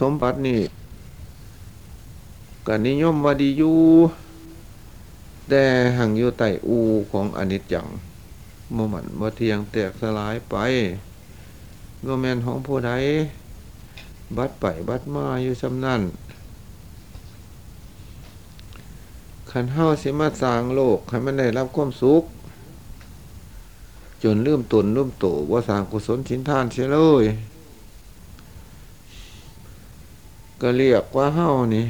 สมบัตินี่ก็นิยมว่าดีอยู่แต่หังอยู่ใต้อูของอนิจจังบ่มันบ่เทียงแตกสลายไปบ่แมนของผู้ใดบัดไปบัดมาอยู่ซำนั้นคันเฮาสิมาสร้างโลกให้มันได้รับความสุข จนลืมตนลืมโตบ่าสร้างกุศลสินทานเสียเลย ก็เรียกว่าเฮ้านี่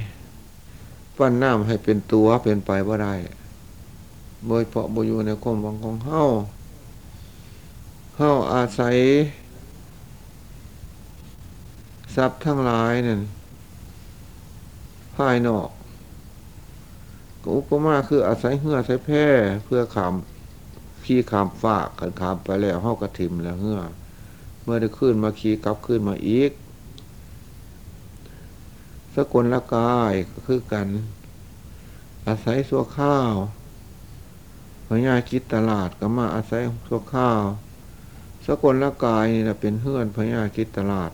ปั้นน้ำให้เป็นตัวเป็นไปบ่ได้โดยเพราะบ่อยู่ในความหวังของเฮ้าเฮ้าอาศัย ทรัพย์ทั้งหลายนั่นภายนอกก็อุปมาคืออาศัยเหืออาศัยแพร่เพื่อขามขี่ขามฝากกันขามไปแล้วเฮากระถิมแล้วเหือเมื่อได้ขึ้นมาขี่กลับขึ้นมาอีก สกลละกายก็คือกัน อาศัยสัวข้าวพญาคิดตลาดก็มาอาศัยสัวข้าว สกลละกายนี่แหละเป็นเฮือนพญาคิดตลาด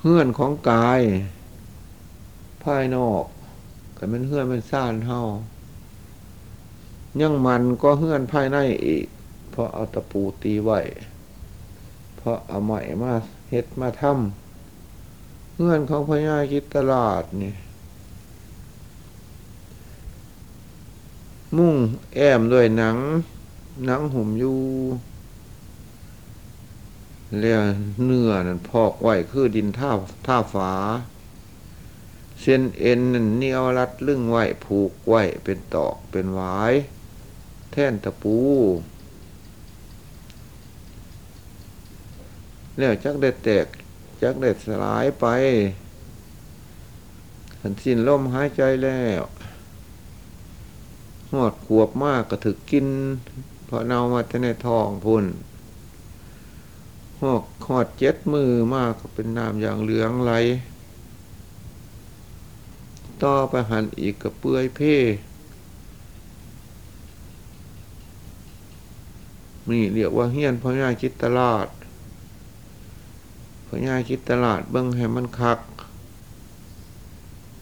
เฮือนของกายภายนอกก็เป็นเฮือนเป็นซ่านเฮายังมันก็เฮือนภายในอีก เพราะเอาตะปูตีไว้ เพราะเอาใหม่มาเฮ็ดมาทำเงื่อนของพญาคิดตลาดนี่มุ่งแอมด้วยหนัง หนังหุ่มอยู่แล้วเนื้อนั่นพอกไว้คือดินท่าท่าฝา เส้นเอ็นนั่นเนียวรัดลึงไว้ผูกไว้เป็นตอกเป็นหวาย แท่นตะปู แล้วจักได้แตกจักได้สลายไปหันสิ้นลมหายใจแล้วหอดขวบมากก็ถึกกินเพราะเนามาแต่ในทองพุ่นหอกหอดเจ็ดมือมากก็เป็นน้ำอย่างเหลืองไหล ต่อไปหันอีกกับเปื่อยเพ่นี่เรียกว่าเฮียนพญาจิตตลาด พญาคิดตลาดเบิ้งให้มันคัก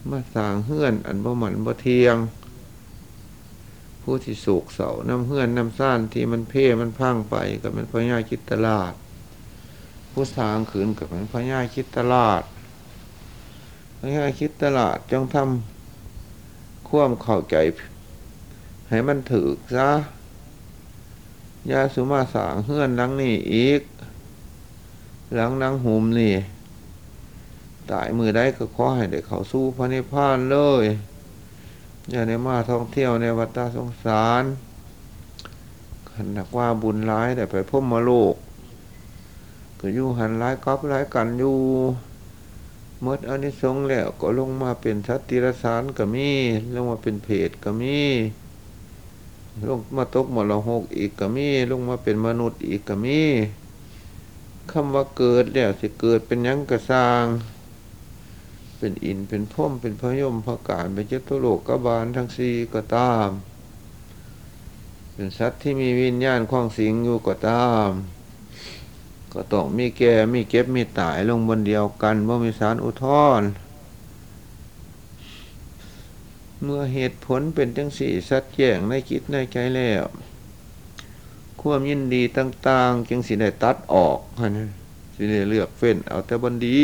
มาสางเฮือน อันบ่หมันบ่เทียง ผู้ที่สูกเสาน้ำเฮือนน้ำซ่านที่มันเพ่มันพังไปกับมันพญาคิดตลาด ผู้สางขืนกับมันพญาคิดตลาดพญาคิดตลาดจงทำควมเข้าใจ ให้มันถือซะยาสุมาสางเฮือนลังนี้อีก หลังนางหุมนี่ตายมือได้ก็ขอให้ได้เขาสู้พระนิพพานเลย อย่าในมาท่องเที่ยวในวัฏสงสารขันนักว่าบุญร้ายแต่ไปพมมาโลก ก็อยู่หันร้ายกับร้ายกันอยู่เมื่ออันนี้สงส์แล้วก็ลงมาเป็นสัตติรสารก็มีลงมาเป็นเพศก็มีลงมาตกหมดละหกอีกก็มีลงมาเป็นมนุษย์อีกก็มี คำว่าเกิดแล้วสิเกิดเป็นยังกระสาง เป็นอินเป็นพ่มเป็นพยมพการเป็นเจตุโลกกบาลทั้งสี่ก็ตาม เป็นสัตว์ที่มีวิญญาณคล้องสิงอยู่ก็ตาม ก็ต้องมีแก่มีเก็บมีตายลงบนเดียวกันว่ามีสารอุทธรเมื่อเหตุผลเป็นจังสี่สัตว์แย่งในคิดในใจแล้ว ความยินดีต่าง ๆ จึงสิได้ตัดออกนะสิได้เลือกเฟ้นเอาแต่บันดี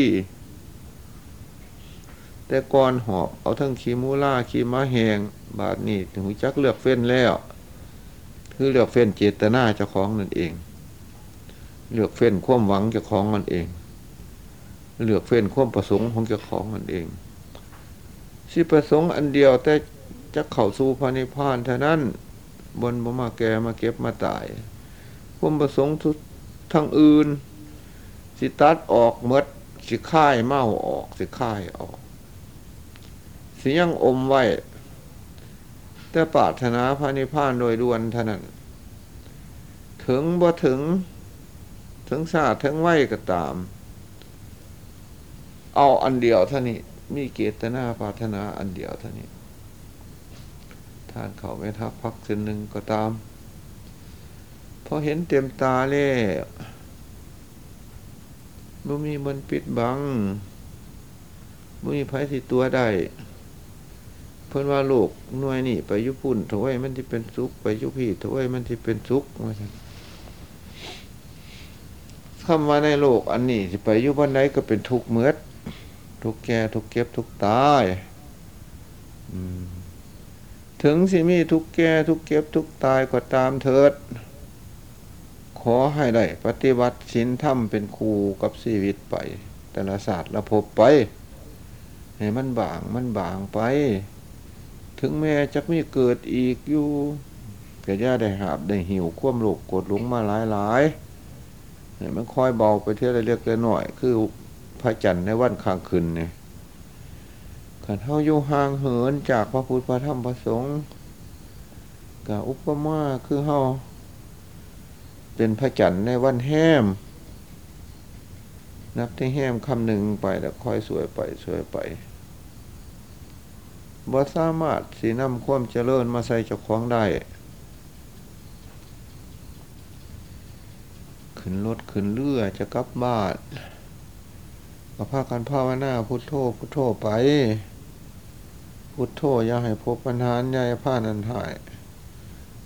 แต่ก่อนหอบเอาทั้งขีมูล่าขีม้าแหงบาทนี้ถึงหูจักเลือกเฟ้นแล้ว คือเลือกเฟ้นเจตนาเจ้าของนั่นเอง เลือกเฟ้นความหวังเจ้าของมันเอง เลือกเฟ้นความประสงค์ของเจ้าของมันเองสิประสงค์อันเดียวแต่จะเข้าสู่พระนิพพานเท่านั้น บนบ่มาแก่มาเก็บมาตาย ความประสงค์ทุกทางอื่น สิตัดออกเมดสิค่ายเมาออก สิค่ายออก สิยังอมไว้ แต่ปรารถนาพระนิพพานโดยด่วนเท่านั้น ถึงบ่ถึง ถึงศาตร์ถึงไหวก็ตาม เอาอันเดียวเท่านี้ มีเกตนาปรารถนาอันเดียวเท่านี้ ทานเขาไม่ทักพักเส้นหนึ่งก็ตามพอเห็นเต็มตาแล้วบ่มีมันปิดบังบ่มีไผสิตัวได้ เพิ่นว่าโลกหน่วยนี่ ไปยู่พุ่นถวยมันสิเป็นสุขไปยู่พี่ถวยมันสิเป็นสุขว่าซั่นคำว่าในโลกอันนี้สิไปอยู่บ่ใดก็เป็นทุกข์หมดทุกแก่ทุกเก็บทุกตาย อืม ถึงสิมีทุกแก่ทุกเก็บทุกตายก็ตามเถิด ขอให้ได้ปฏิบัติศีลธรรมเป็นครูกับชีวิตไป แต่ละศาสตร์ละพบไปให้มันบางมันบางไป ถึงแม้จะมีเกิดอีกอยู่ก็อย่าได้หาบได้หิวควมโลกกดหลงมาหลายหลายๆให้มันค่อยเบาไปเท่าไรเรียกหน่อย คือพระจันทร์ในวันข้างคืนเนี่ย ขันเท่าอยู่ห่างเหินจากพระพุทธพระธรรมพระสงฆ์กับอุปมาคือเฮาเป็นพระจันทร์ในวันแห้มนับที่แห้มคำหนึ่งไปแล้วค่อยสวยไปสวยไปบ่สามารถสีน้ำความเจริญมาใส่เจ้าของได้ ขึ้นรถขึ้นเรือจะกลับบ้านก็พากันภาวนาพุทโธพุทโธไป พุทโธอย่าให้พบปัญหาใหญ่ผ้านันหาย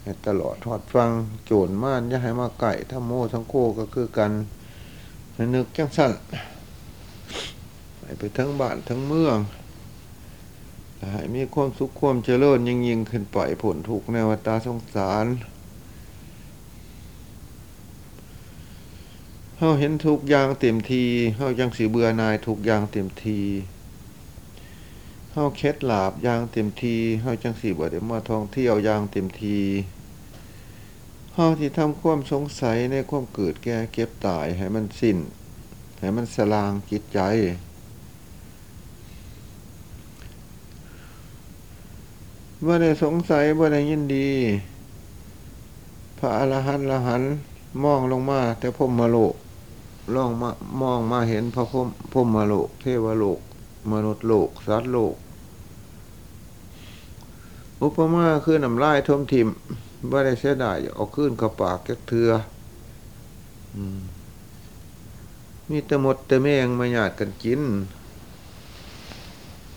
ให้ตลอดทอดฟังโจรม่านอย่าให้มาไก่ถ้าโมทั้งโคก็คือกันให้นึกจังสั้นไปไปทั้งบ้านทั้งเมืองให้มีความสุขความเจริญยิ่งยิ่งขึ้นไปผลถูกข์ในวัฏสงสารเฮาเห็นทุกอย่างเต็มทีเฮายังสีเบื่อนายทุกอย่างเต็มทีาเคล็ดหลาบอย่างเต็มทีเฮาจังสีบ่ได้มาท่องเที่ยวอย่างเต็มทีเฮาที่ทำความสงสัยในความเกิดแก่เก็บตายให้มันสิ้น ให้มันสลางจิตใจว่าได้สงสัยว่าได้ยินดี พระอรหันต์ละหันมองลงมา แต่พรหมโลกลองมามองมาเห็นพระพมพรหมโลก เทวโลก มนุษย์โลกสัตว์โลก อุปมาคือน้ำลายท่วมทิมว่าได้เสียดายเอาขึ้นกับปากแกเถืออมมีต่หมดต่แมงมาหยาดกันกิน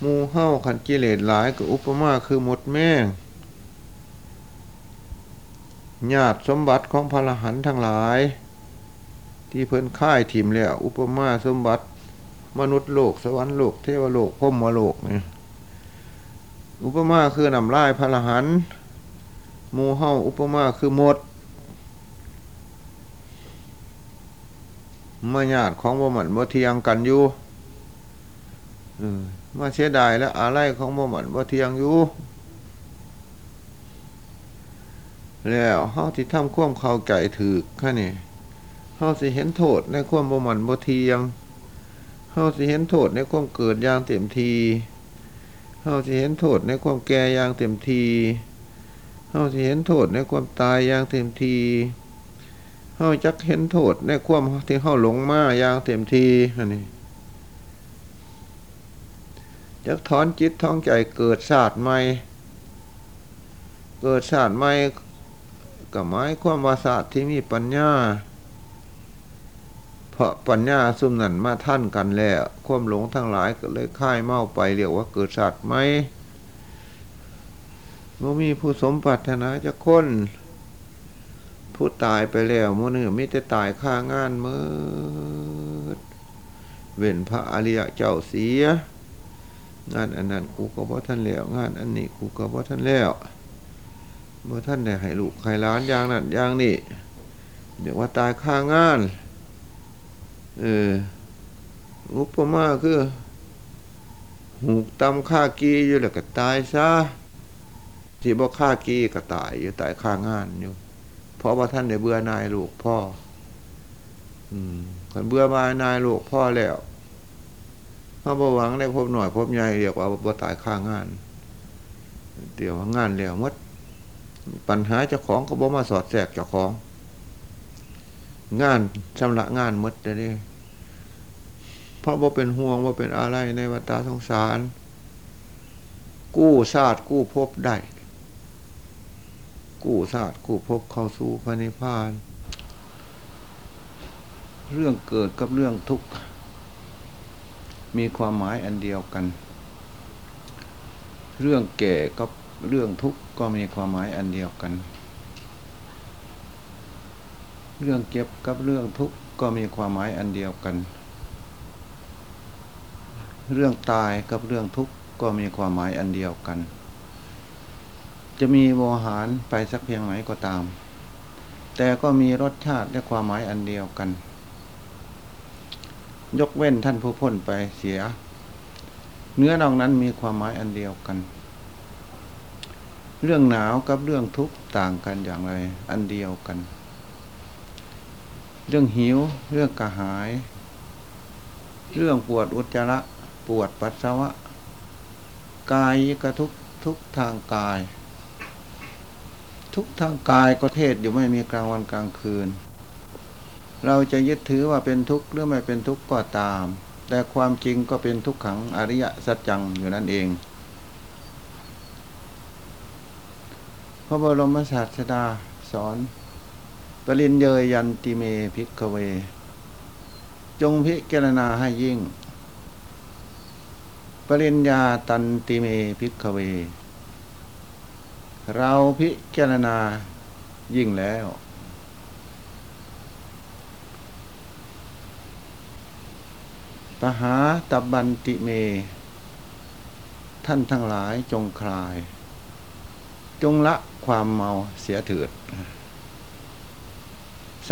มูเห่าขันกิเลสหลายกับอุปมาคือหมดแมงญาติสมบัติของพระรหันต์ทั้งหลาย ที่เพิ่นค่ายถิ่มแล้ว อุปมาสมบัติ มนุษย์โลก สวรรค์โลก เทวโลกพรหมโลกเนี่ย อุปมาคือนำลายพระรหันมูเห่าอุปมาคือหมดมาญาติของบ่หมันบ่เทียงกันอยู่เออมาเสียดายและอะไรของบ่หมันบ่เทียงอยู่แล้วเฮาที่ทำควมเข้าใจถือแค่นี้เฮาสิเห็นโทษในควมบ่หมันบ่เทียงเฮาสิเห็นโทษในควมเกิดอย่างเต็มที เฮาสิเห็นโทษในความแก่อย่างเต็มทีเฮาสิเห็นโทษในความตายอย่างเต็มทีเฮาจักเห็นโทษในความที่เฮาหลงมาอย่างเต็มทีอันนี้จักถอนจิตท้องใจเกิดศาสตร์ใหม่ เกิดศาสตร์ใหม่ก็หมายความวาศาสตร์ที่มีปัญญา เพราะปัญญาซุมนั้นมาท่านกันแล้ว ความหลงทั้งหลายก็เลยค่ายเมาไปเรียกว่าเกิดศาสตร์ไหมบ่มีผู้สมปรารถนาจะค้น ผู้ตายไปแล้วมื่อนึมิแต่ตายค่างานมื่อเว้นพระอริยะเจ้าเสีย งานอันนั้นกูก็บ่ท่านแล้วงานอันนี้กูก็บ่ท่านแล้วบ่อท่านได้ให้ลูกให้ล้านอย่างนั้นอย่างนี้เดี๋ยวว่าตายค่างาน เอออุปมาคือหูกตำค่ากีอยู่แล้วก็ตายซะที่บ่ค่ากีก็ตายอยู่ตายค่างานอยู่เพราะว่าท่านได้เบื่อนายลูกพ่อ อืมคนเบื่อบานายลูกพ่อแล้วเขาบ่หวังได้พบหน่อยพบใหญ่เรียกว่าบ่ตายค่างานเดี๋ยวงานแล้วมดปัญหาเจ้าของก็บ่มาสอดแทรกเจ้าของ งานชำระงานมดเดี๋ยวนี้เพราะว่าเป็นห่วงว่าเป็นอะไรในวัฏสงสาร กู้ชาสติกู้ภพได้ กู้ชาสติกู้ภพเข้าสู่พระนิพพาน เรื่องเกิดกับเรื่องทุกข์ มีความหมายอันเดียวกัน เรื่องแก่กับเรื่องทุกข์ก็มีความหมายอันเดียวกัน เรื่องเก็บกับเรื่องทุกข์ก็มีความหมายอันเดียวกัน เรื่องตายกับเรื่องทุกข์ก็มีความหมายอันเดียวกัน จะมีโวหารไปสักเพียงไหนก็ตาม แต่ก็มีรสชาติและความหมายอันเดียวกัน ยกเว้นท่านผู้พ้นไปเสีย เนื้อนอกนั้นมีความหมายอันเดียวกัน เรื่องหนาวกับเรื่องทุกข์ต่างกันอย่างไร อันเดียวกัน เรื่องหิว เรื่องกระหาย เรื่องปวดอุจจาระปวดปัสสาวะ กายกระทุกทุกทางกาย ทุกทางกายก็เทศอยู่ไม่มีกลางวันกลางคืน เราจะยึดถือว่าเป็นทุกข์หรือไม่เป็นทุกข์ก็ตาม แต่ความจริงก็เป็นทุกขังอริยสัจจังอยู่นั่นเองพระบรมศาสดาสอน ปริญเญยยันติเม ภิกขเว จงพิจารณาให้ยิ่ง ปริญญาตันติเม ภิกขเว เราพิจารณายิ่งแล้ว ปหาตัพพันติเม ท่านทั้งหลายจงคลาย จงละความเมาเสียเถิด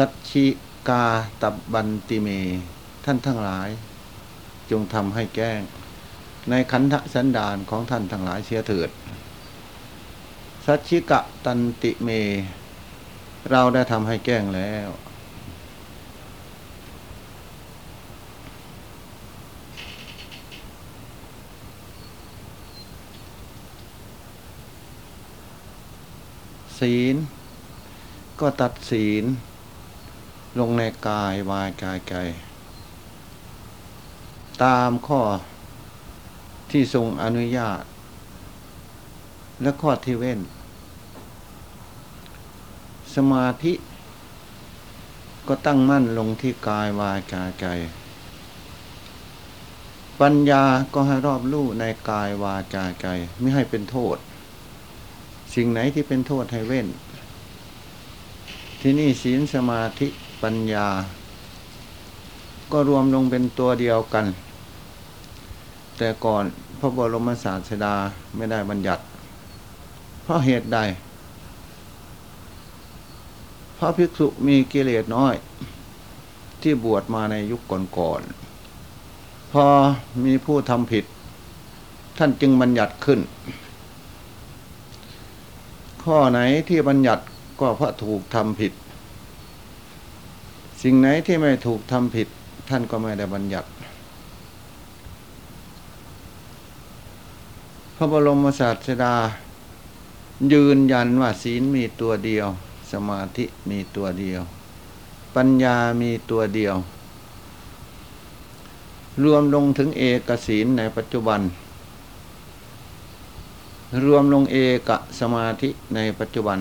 สัจชิกาตับบันติเม ท่านทั้งหลาย จงทำให้แก้ง ในขันธสันดานของท่านทั้งหลายเสียเถิด สัจชิกะตันติเม เราได้ทำให้แก้งแล้ว ศีลก็ตัดศีล ลงในกายวายกายใจ ตามข้อที่ทรงอนุญาต และข้อที่เว้น สมาธิก็ตั้งมั่นลงที่กายวายกายใจ ปัญญาก็ให้รอบรู้ในกายวาจาใจไม่ให้เป็นโทษ สิ่งไหนที่เป็นโทษให้เว้น ที่นี่ศีลสมาธิ ปัญญา ก็รวมลงเป็นตัวเดียวกัน แต่ก่อนพระบรมศาสดาไม่ได้บัญญัติ เพราะเหตุใดเพราะภิกษุมีกิเลสน้อย ที่บวชมาในยุคก่อนๆพอมีผู้ทำผิด ท่านจึงบัญญัติขึ้น ข้อไหนที่บัญญัติก็เพราะถูกทำผิด สิ่งไหนที่ไม่ถูกทำผิด ท่านก็ไม่ได้บัญญัติ พระบรมศาสดา ยืนยันว่าศีลมีตัวเดียว สมาธิมีตัวเดียว ปัญญามีตัวเดียว รวมลงถึงเอกศีลในปัจจุบัน รวมลงเอกสมาธิในปัจจุบัน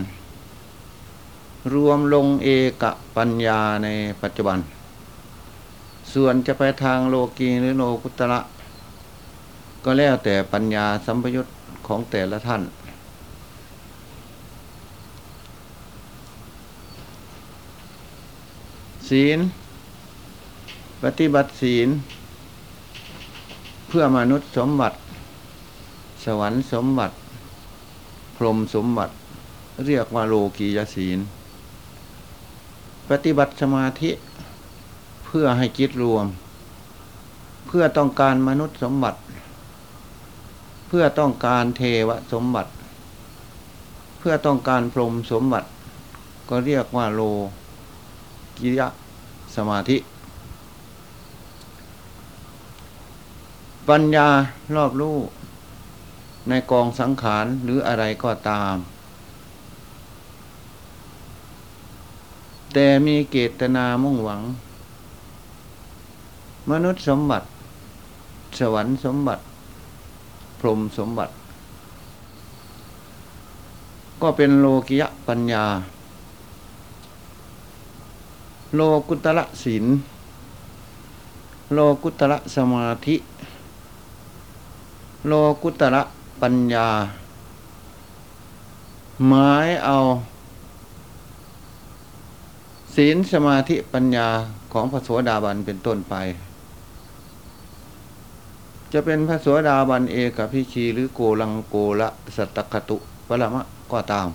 รวมลงเอกปัญญาในปัจจุบัน ส่วนจะไปทางโลกีหรือโลกุตระก็แล้วแต่ปัญญาสัมปยุตของแต่ละท่าน ศีล ปฏิบัติศีล เพื่อมนุษย์สมบัติ สวรรค์สมบัติ พรหมสมบัติ เรียกว่าโลกียศีล ปฏิบัติสมาธิ เพื่อให้จิตรวม เพื่อต้องการมนุษย์สมบัติ เพื่อต้องการเทวสมบัติ เพื่อต้องการพรหมสมบัติ ก็เรียกว่าโลกิยะสมาธิ ปัญญารอบรู้ในกองสังขารหรืออะไรก็ตาม แต่มีเกตนามุ่งหวัง มนุษย์สมบัติ สวรรค์สมบัติ พรหมสมบัติ ก็เป็นโลกิยะปัญญา โลกุตละศีลโลกุตระสมาธิ โลกุตระปัญญา หมายเอา ศีลสมาธิปัญญาของพระโสดาบันเป็นต้นไป จะเป็นพระโสดาบันเอกพิชีหรือโกลังโกละสัตตคตุปรมะก็ตาม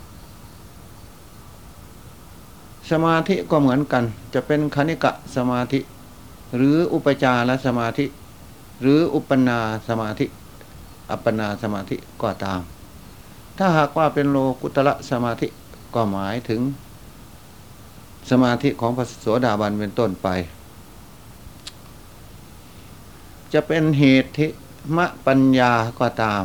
สมาธิก็เหมือนกัน จะเป็นคณิกะสมาธิ หรืออุปจารสมาธิ หรืออุปนาสมาธิ อัปปนาสมาธิก็ตาม ถ้าหากว่าเป็นโลกุตระสมาธิก็หมายถึง สมาธิของพระโสดาบันเป็นต้นไป จะเป็นเหตุทิมะปัญญาก็ตาม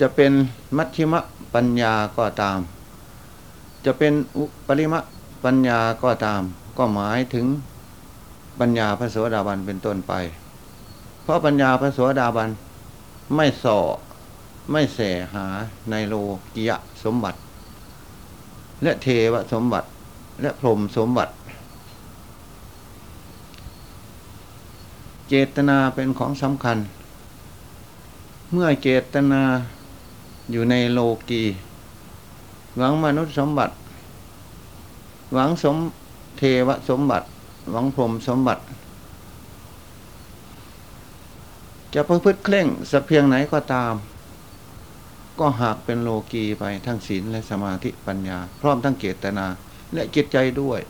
จะเป็นมัชชิมะปัญญาก็ตาม จะเป็นอุปริมะปัญญาก็ตาม ก็หมายถึงปัญญาพระโสดาบันเป็นต้นไป เพราะปัญญาพระโสดาบันไม่ส่อไม่แสหาในโลกิยะสมบัติ และเทวสมบัติ และพรมสมบัติ เจตนาเป็นของสำคัญ เมื่อเจตนาอยู่ในโลกีหวังมนุษย์สมบัติ หวังสมเทวสมบัติ หวังพรมสมบัติ จะประพฤติเคร่งสักเพียงไหนก็ตาม ก็หากเป็นโลกีไปทั้งศีลและสมาธิปัญญา พร้อมทั้งเจตนา และจิตใจด้วย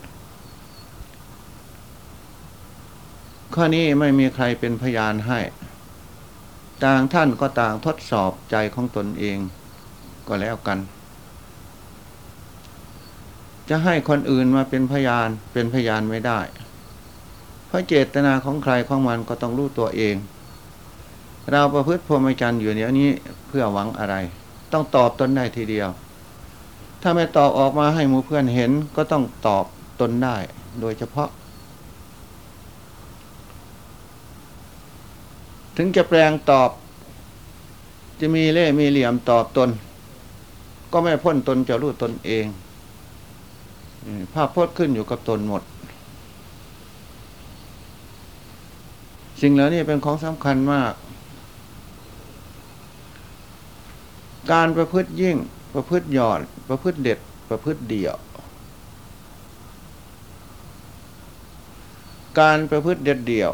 ข้อนี้ไม่มีใครเป็นพยานให้ ต่างท่านก็ต่างทดสอบใจของตนเองก็แล้วกัน จะให้คนอื่นมาเป็นพยานเป็นพยานไม่ได้ เพราะเจตนาของใครของมันก็ต้องรู้ตัวเอง เราประพฤติพรหมจรรย์อยู่เดี๋ยวนี้เพื่อหวังอะไร ต้องตอบตนได้ทีเดียว ถ้าไม่ตอบออกมาให้หมู่เพื่อนเห็นก็ต้องตอบตนได้ โดยเฉพาะ ถึงจะแปลงตอบ จะมีเล่มีเหลี่ยมตอบตน ก็ไม่พ้นตนจะรู้ตนเองภาพพจน์ขึ้นอยู่กับตนหมด สิ่งเหล่านี้เป็นของสำคัญมาก การประพฤติยิ่ง ประพฤติหย่อดประพฤติเด็ด ประพฤติเดี่ยว การประพฤติเด็ดเดี่ยว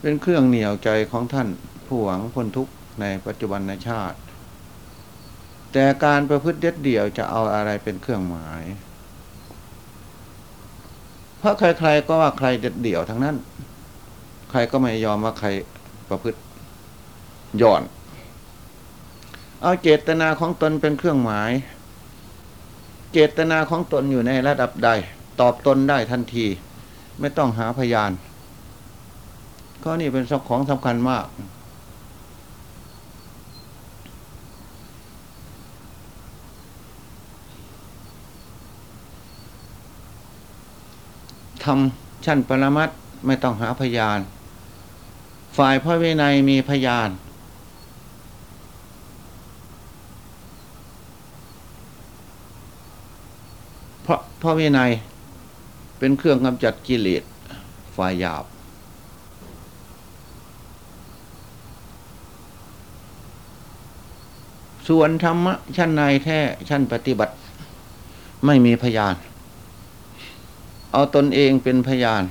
เป็นเครื่องเหนี่ยวใจของท่านผู้หวังพ้นทุกข์ในปัจจุบันในชาติ แต่การประพฤติเด็ดเดี่ยวจะเอาอะไรเป็นเครื่องหมาย เพราะใครๆก็ว่าใครเด็ดเดี่ยวทั้งนั้น ใครก็ไม่ยอมว่าใครประพฤติย่อน เอาเจตนาของตนเป็นเครื่องหมาย เจตนาของตนอยู่ในระดับใด ตอบตนได้ทันที ไม่ต้องหาพยานข้อนี้เป็นสของสำคัญมาก ทำชั้นปรมัตไม่ต้องหาพยาน ฝ่ายพระวินัยมีพยาน เพราะพระวินัยเป็นเครื่องกำจัดกิเลสฝ่ายหยาบ ส่วนธรรมะชั้นในแท้ชั้นปฏิบัติ ไม่มีพยาน เอาตนเองเป็นพยาน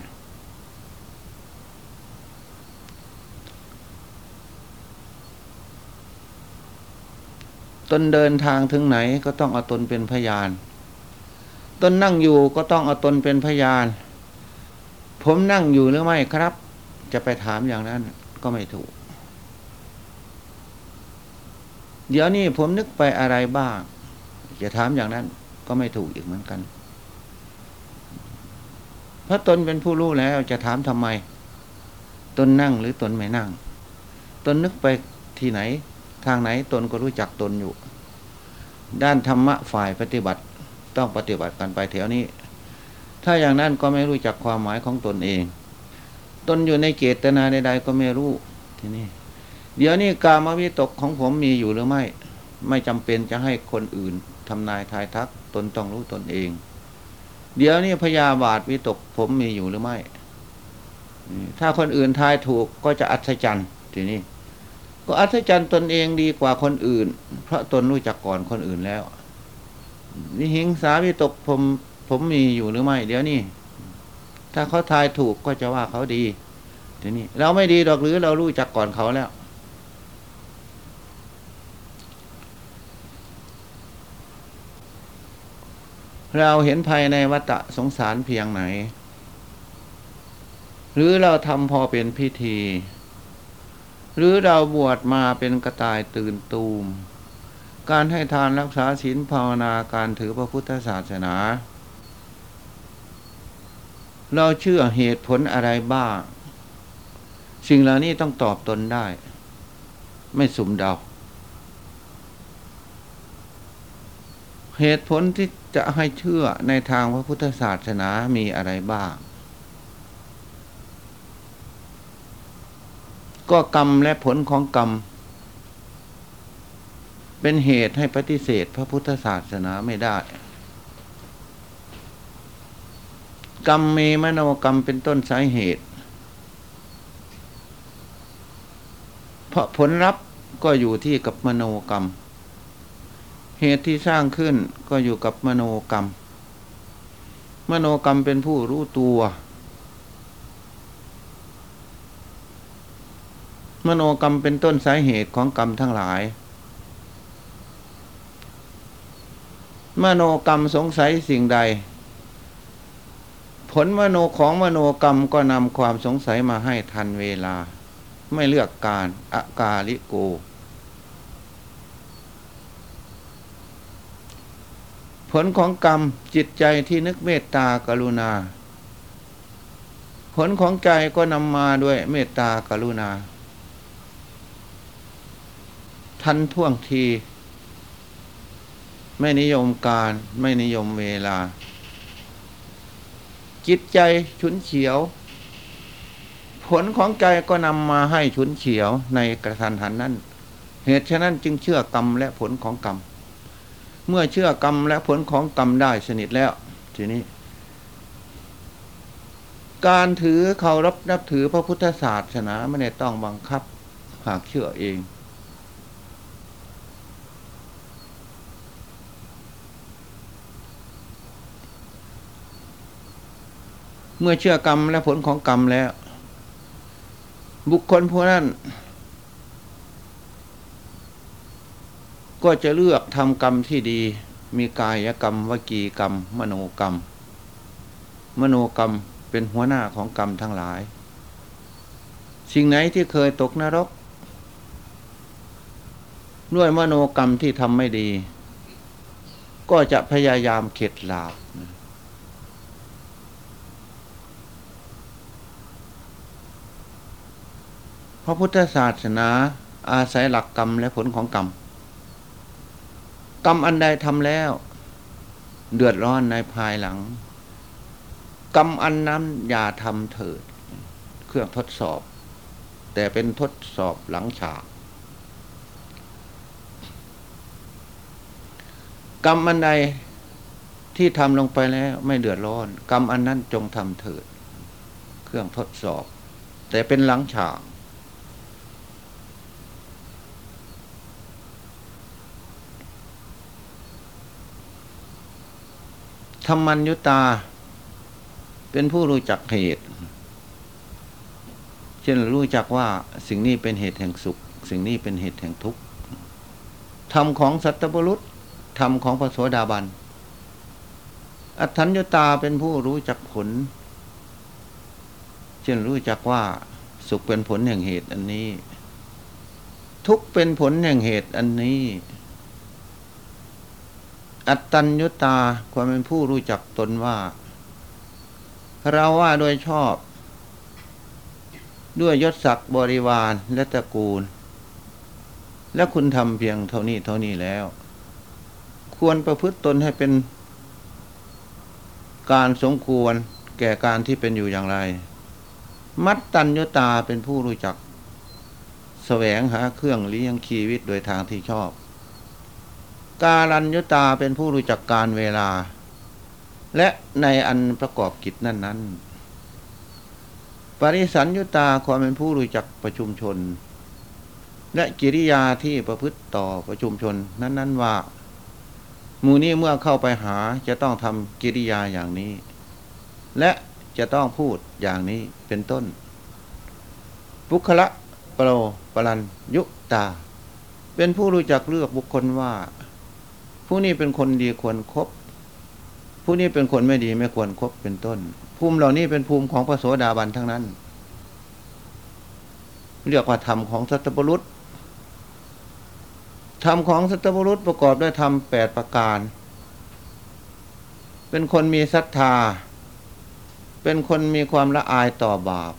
ตนเดินทางถึงไหนก็ต้องเอาตนเป็นพยาน ตนนั่งอยู่ก็ต้องเอาตนเป็นพยาน ผมนั่งอยู่หรือไม่ครับ จะไปถามอย่างนั้นก็ไม่ถูก เดี๋ยวนี้ผมนึกไปอะไรบ้าง จะถามอย่างนั้นก็ไม่ถูกอีกเหมือนกัน เพราะตนเป็นผู้รู้แล้วจะถามทำไม ตนนั่งหรือตนไม่นั่ง ตนนึกไปที่ไหน ทางไหนตนก็รู้จักตนอยู่ ด้านธรรมะฝ่ายปฏิบัติ ต้องปฏิบัติกันไปแถวนี้ ถ้าอย่างนั้นก็ไม่รู้จักความหมายของตนเอง ตนอยู่ในเจตนาใดๆก็ไม่รู้ทีนี่เดี๋ยวนี้กามวิตกของผมมีอยู่หรือไม่ ไม่จำเป็นจะให้คนอื่นทำนายทายทัก ตนต้องรู้ตนเอง เดี๋ยวนี้พยาบาทวิตกผมมีอยู่หรือไม่ถ้าคนอื่นทายถูกก็จะอัศจรรย์ทีนี้ ก็อัศจรรย์ตนเองดีกว่าคนอื่น เพราะตนรู้จักก่อนคนอื่นแล้ว นี่หิงสาวิตกผมผมมีอยู่หรือไม่เดี๋ยวนี้ถ้าเขาทายถูกก็จะว่าเขาดีทีนี้เราไม่ดีดอกหรือเรารู้จักก่อนเขาแล้ว เราเห็นภายในวัฏสงสารเพียงไหน หรือเราทำพอเป็นพิธี หรือเราบวชมาเป็นกระต่ายตื่นตูม การให้ทานรักษาศีลภาวนาการถือพระพุทธศาสนา เราเชื่อเหตุผลอะไรบ้าง สิ่งเหล่านี้ต้องตอบตนได้ ไม่สุ่มเดา เหตุผลที่จะให้เชื่อในทางพระพุทธศาสนามีอะไรบ้าง ก็กรรมและผลของกรรม เป็นเหตุให้ปฏิเสธพระพุทธศาสนาไม่ได้ กรรมมีมโนกรรมเป็นต้นสาเหตุ เพราะผลลัพธ์ก็อยู่ที่กับมโนกรรม เหตุที่สร้างขึ้นก็อยู่กับมโนกรรม มโนกรรมเป็นผู้รู้ตัว มโนกรรมเป็นต้นสาเหตุของกรรมทั้งหลาย มโนกรรมสงสัยสิ่งใด ผลมโนของมโนกรรมก็นำความสงสัยมาให้ทันเวลา ไม่เลือกการอากาลิโก ผลของกรรมจิตใจที่นึกเมตตากรุณา ผลของใจก็นำมาด้วยเมตตากรุณา ทันท่วงที ไม่นิยมการไม่นิยมเวลา จิตใจฉุนเฉียว ผลของใจก็นำมาให้ฉุนเฉียวในกระทันหันนั้น เหตุฉะนั้นจึงเชื่อกรรมและผลของกรรม เมื่อเชื่อกรรมและผลของกรรมได้สนิทแล้ว ทีนี้ การถือเคารพนับถือพระพุทธศาสนาไม่ได้ต้องบังคับ หากเชื่อเอง เมื่อเชื่อกรรมและผลของกรรมแล้ว บุคคลผู้นั้น ก็จะเลือกทำกรรมที่ดี มีกายกรรมวจีกรรม มโนกรรม มโนกรรมเป็นหัวหน้าของกรรมทั้งหลาย สิ่งไหนที่เคยตกนรก ด้วยมโนกรรมที่ทำไม่ดี ก็จะพยายามเข็ดหลาบ พระพุทธศาสนาอาศัยหลักกรรมและผลของกรรม กรรมอันใดทำแล้ว เดือดร้อนในภายหลัง กรรมอันนั้นอย่าทำเถิด เครื่องทดสอบ แต่เป็นทดสอบหลังฉาก กรรมอันใดที่ทำลงไปแล้วไม่เดือดร้อน กรรมอันนั้นจงทำเถิด เครื่องทดสอบ แต่เป็นหลังฉาก ธรรมัญยุตา เป็นผู้รู้จักเหตุ เช่นรู้จักว่าสิ่งนี้เป็นเหตุแห่งสุข สิ่งนี้เป็นเหตุแห่งทุกข์ธรรมของสัตบุรุษธรรมของพระโสดาบัน อัฏฐัญญตาเป็นผู้รู้จักผล เช่นรู้จักว่าสุขเป็นผลแห่งเหตุอันนี้ ทุกข์เป็นผลแห่งเหตุอันนี้ อัตตัญญุตาความเป็นผู้รู้จักตนว่า เราว่าโดยชอบ ด้วยยศศักดิ์บริวารและตระกูล และคุณทำเพียงเท่านี้เท่านี้แล้ว ควรประพฤติตนให้เป็น การสมควรแก่การที่เป็นอยู่อย่างไร มัตตัญญุตาเป็นผู้รู้จัก แสวงหาเครื่องเลี้ยงชีวิตโดยทางที่ชอบ การัญญุตาเป็นผู้รู้จักการเวลา และในอันประกอบกิจนั้นๆปริสัญยุตาความเป็นผู้รู้จักประชุมชน และกิริยาที่ประพฤติต่อประชุมชนนั้นๆว่ามูนี้เมื่อเข้าไปหาจะต้องทำกิริยาอย่างนี้ และจะต้องพูดอย่างนี้เป็นต้นบุคละปโรปรันยุตา เป็นผู้รู้จักเลือกบุคคลว่า ผู้นี้เป็นคนดีควรครบผู้นี้เป็นคนไม่ดีไม่ควรครบเป็นต้น ภูมิเหล่านี้เป็นภูมิของพระโสดาบันทั้งนั้น เรียกว่าธรรมของสัตบุรุษธรรมของสัตบุรุษประกอบด้วยธรรมแปดประการ เป็นคนมีศรัทธา เป็นคนมีความละอายต่อบาป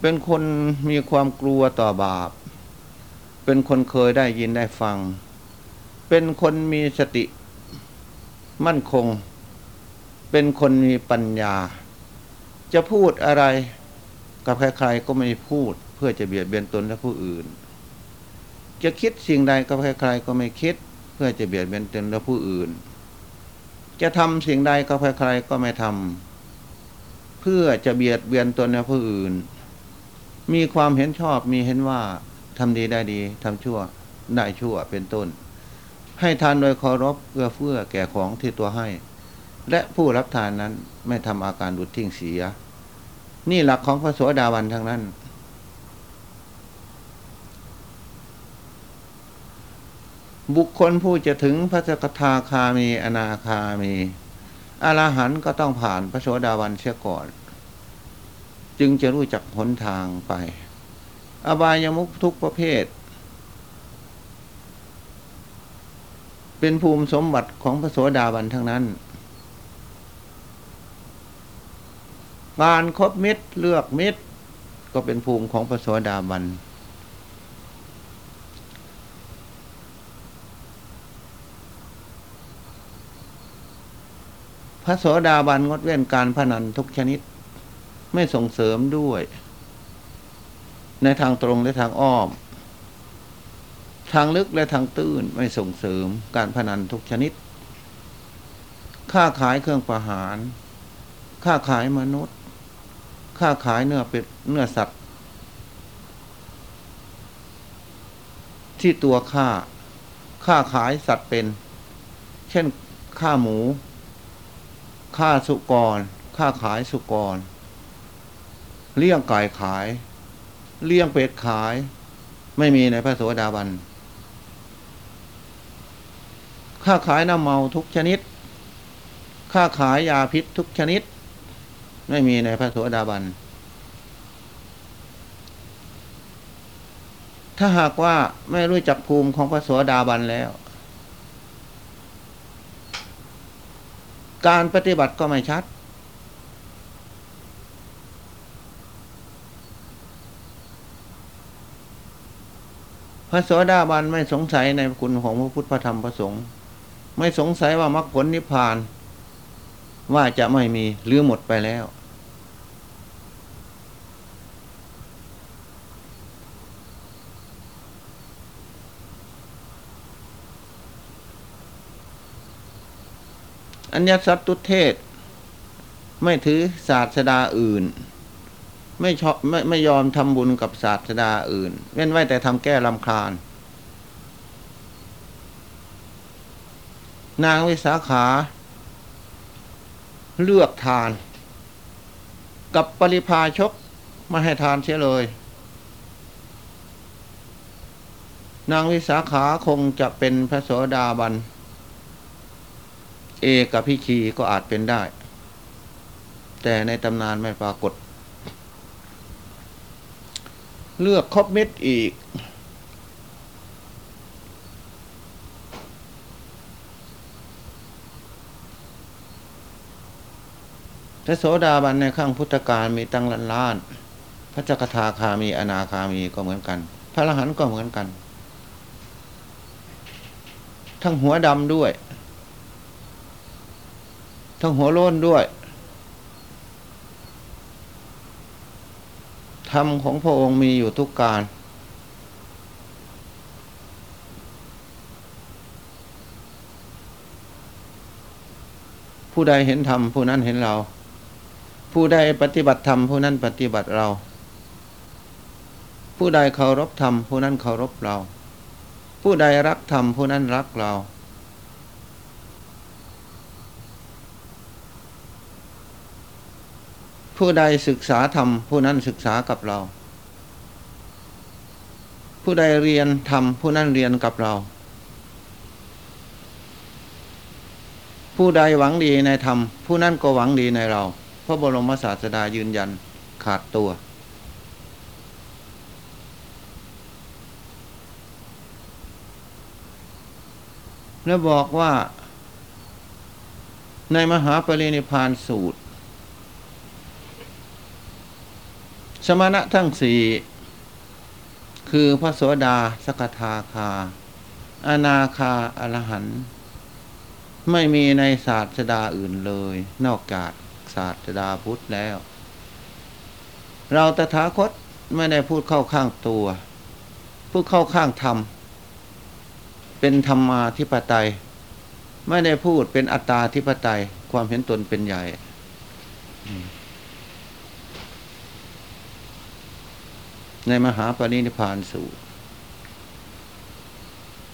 เป็นคนมีความกลัวต่อบาป เป็นคนเคยได้ยินได้ฟัง เป็นคนมีสติมั่นคง เป็นคนมีปัญญา จะพูดอะไรกับใครๆก็ไม่พูดเพื่อจะเบียดเบียนตนและผู้อื่น จะคิดสิ่งใดกับใครๆก็ไม่คิด เพื่อจะเบียดเบียนตนและผู้อื่น จะทำสิ่งใดกับใครๆก็ไม่ทำเพื่อจะเบียดเบียนตนและผู้อื่น มีความเห็นชอบมีเห็นว่าทำดีได้ดีทำชั่วได้ชั่วเป็นต้น ให้ทานโดยเคารพเอื้อเฟื้อแก่ของที่ตัวให้ และผู้รับทานนั้นไม่ทำอาการดุดทิ้งเสีย นี่หลักของพระโสดาบันทั้งนั้น บุคคลผู้จะถึงพระสกทาคามีอนาคามีอรหันต์ก็ต้องผ่านพระโสดาบันเสียก่อน จึงจะรู้จักหนทางไป อบายมุขทุกประเภท เป็นภูมิสมบัติของพระโสดาบันทั้งนั้น การครบมิตรเลือกมิตร ก็เป็นภูมิของพระโสดาบันพระโสดาบันงดเว้นการพนันทุกชนิด ไม่ส่งเสริมด้วย ในทางตรงและทางอ้อม ทางลึกและทางตื้นไม่ส่งเสริมการพนันทุกชนิด ค่าขายเครื่องประหาร ค่าขายมนุษย์ ค่าขายเนื้อเป็ดเนื้อสัตว์ ที่ตัวค่า ค่าขายสัตว์เป็น เช่น ค่าหมู ค่าสุกร ค่าขายสุกร เลี้ยงไก่ขาย เลี้ยงเป็ดขาย ไม่มีในพระโสดาบัน ค้าขายน้ำเมาทุกชนิด ค้าขายยาพิษทุกชนิด ไม่มีในพระโสดาบัน ถ้าหากว่าไม่รู้จักภูมิของพระโสดาบันแล้ว การปฏิบัติก็ไม่ชัด พระโสดาบันไม่สงสัยในคุณของพระพุทธพระธรรมพระสงฆ์ ไม่สงสัยว่ามรรคผลนิพพาน ว่าจะไม่มีหรือหมดไปแล้ว อัญญสัตตุเทศ ไม่ถือศาสดาอื่น ไม่ชอบไม่ไม่ยอมทำบุญกับศาสดาอื่น เว้นไว้แต่ทำแก้ลำคาญ นางวิสาขา เลือกทาน กับปริพาชกมาให้ทานเสียเลย นางวิสาขาคงจะเป็นพระโสดาบัน เอกับพิคีก็อาจเป็นได้ แต่ในตำนานไม่ปรากฏ เลือกครบเม็ดอีก พระโสดาบันในข้างพุทธการมีตั้งล้านล้าน พระจักทาคามีอนาคามีก็เหมือนกัน พระอรหันต์ก็เหมือนกัน ทั้งหัวดำด้วย ทั้งหัวโล้นด้วยธรรมของพระองค์มีอยู่ทุกการ ผู้ใดเห็นธรรมผู้นั้นเห็นเรา ผู้ใดปฏิบัติธรรมผู้นั้นปฏิบัติเรา ผู้ใดเคารพธรรมผู้นั้นเคารพเรา ผู้ใดรักธรรมผู้นั้นรักเรา ผู้ใดศึกษาธรรมผู้นั้นศึกษากับเรา ผู้ใดเรียนธรรมผู้นั้นเรียนกับเรา ผู้ใดหวังดีในธรรมผู้นั้นก็หวังดีในเรา พระบรมศาสดายืนยันขาดตัว แล้วบอกว่า ในมหาปรินิพานสูตร สมณะทั้งสี่คือพระโสดาสกทาคา อนาคาอรหันต์ไม่มีในศาสดาอื่นเลย นอกจาก ศาสดาพุทธแล้ว เราตถาคตไม่ได้พูดเข้าข้างตัว พูดเข้าข้างธรรม เป็นธรรมาธิปไตย ไม่ได้พูดเป็นอัตตาธิปไตย ความเห็นตนเป็นใหญ่ในมหาปรินิพพานสูตร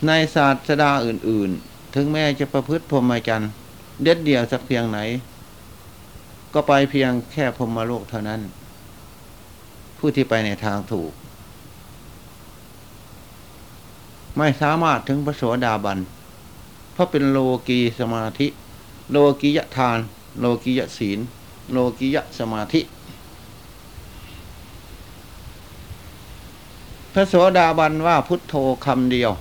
ในศาสดาอื่น ๆ ถึงแม้จะประพฤติพรหมจรรย์เด็ดเดี่ยวสักเพียงไหน ก็ไปเพียงแค่พรมโลกเท่านั้น ผู้ที่ไปในทางถูก ไม่สามารถถึงพระโสดาบัน เพราะเป็นโลกีสมาธิ โลกียทาน โลกียศีล โลกียสมาธิ พระโสดาบันว่าพุทโธคำเดียว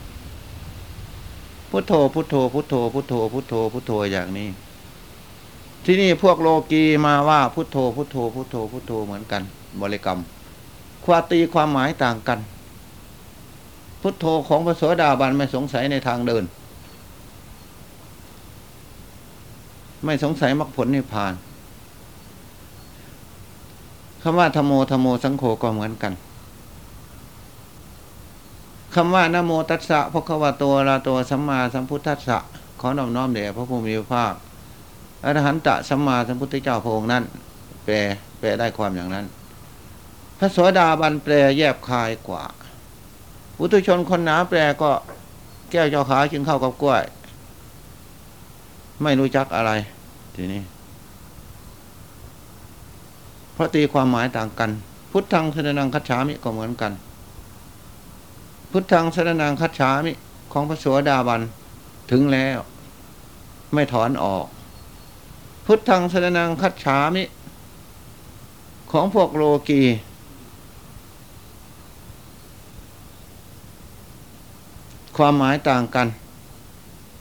พุทโธพุทโธพุทโธพุทโธพุทโธพุทโธอย่างนี้ ที่นี่พวกโลกีมาว่าพุทโธพุทโธพุทโธพุทโธเหมือนกัน บริกรรม ความตีความหมายต่างกัน พุทโธของพระโสดาบันไม่สงสัยในทางเดิน ไม่สงสัยมรรคผลนิพพานคำว่าธโมธโมสังโฆก็เหมือนกันคำว่านโมตัสสะพระควาโตลาโตสัมมาสัมพุทธัสสะขอน้อมน้อมแด่พระผู้มีพระภาค อรหันตะสัมมาสัมพุทธเจ้าพระองค์นั้น แปลแปลได้ความอย่างนั้น พระโสดาบันแปลแยบคายกว่าปุถุชนคนหนาแปลก็แก้วเจ้าขากินข้ากับกล้วย ไม่รู้จักอะไร ทีนี้เพราะตีความหมายต่างกัน พุทธังสนนังคัจฉามิก็เหมือนกัน พุทธังสนนังคัจฉามิของพระสวสดาบันถึงแล้ว ไม่ถอนออก พุทธังสนนังคัจฉามิ ของพวกโลกี ความหมายต่างกัน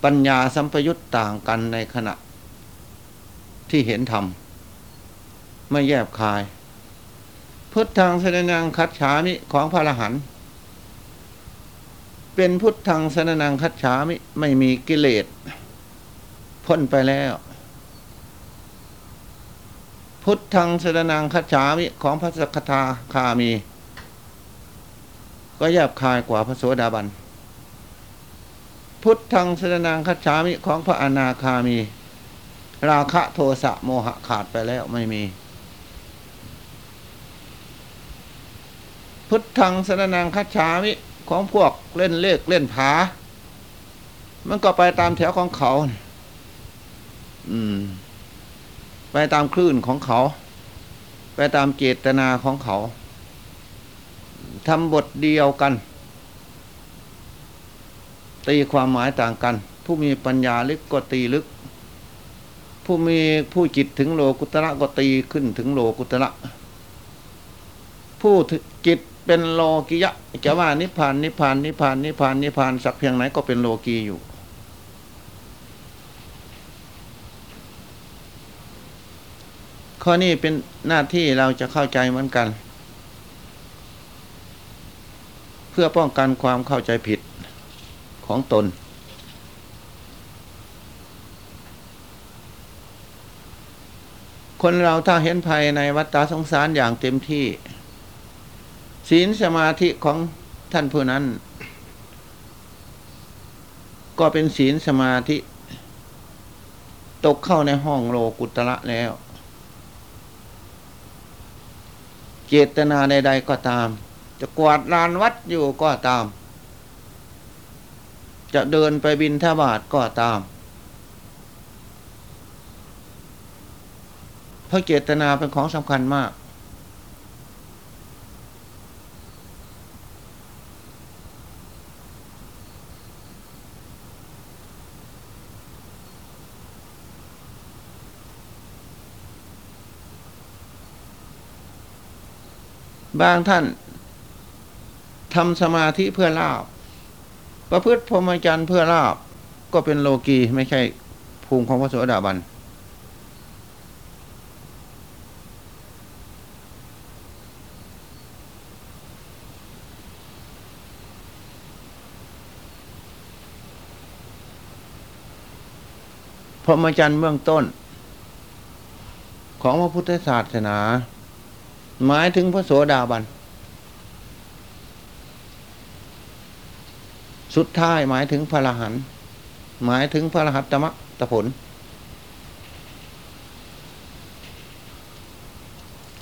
ปัญญาสัมปยุตต่างกันในขณะ ที่เห็นธรรม ไม่แยบคาย พุทธังสนนังคัจฉามิ ของพระอรหันต์เป็นพุทธังสนนังคัจฉามิ ไม่มีกิเลสพ้นไปแล้ว พุทธังสนนังคัจฉามิของพระสกทาคามี ก็แยบคายกว่าพระโสดาบัน พุทธังสนนังคัจฉามิของพระอนาคามี ราคะโทสะโมหะขาดไปแล้วไม่มี พุทธังสนนังคัจฉามิของพวกเล่นเลขเล่นผา มันก็ไปตามแถวของเขา อืม ไปตามคลื่นของเขา ไปตามเจตนาของเขาทำบทเดียวกัน ตีความหมายต่างกัน ผู้มีปัญญาลึกก็ตีลึก ผู้มีผู้จิตถึงโลกุตระก็ตีขึ้นถึงโลกุตระผู้จิตเป็นโลกิยะจะว่านิพพานนิพพานนิพพานนิพพานนิพพานสักเพียงไหนก็เป็นโลกีอยู่ ข้อนี้เป็นหน้าที่เราจะเข้าใจเหมือนกัน เพื่อป้องกันความเข้าใจผิดของตน คนเราถ้าเห็นภัยในวัฏฏะสงสารอย่างเต็มที่ ศีลสมาธิของท่านผู้นั้น ก็เป็นศีลสมาธิ ตกเข้าในห้องโลกุตระแล้ว เจตนาใดๆก็ตาม จะกวาดลานวัดอยู่ก็ตาม จะเดินไปบินทบาทก็ตาม เพราะเจตนาเป็นของสำคัญมาก บางท่านทำสมาธิเพื่อลาบ ประพฤติพรหมจรรย์เพื่อลาบ ก็เป็นโลกีไม่ใช่ภูมิของพระโสดาบัน พรหมจรรย์เบื้องต้น ของพระพุทธศาสนา หมายถึงพระโสดาบัน สุดท้ายหมายถึงพระรหันต์หมายถึงพระรหัตตมรรคผล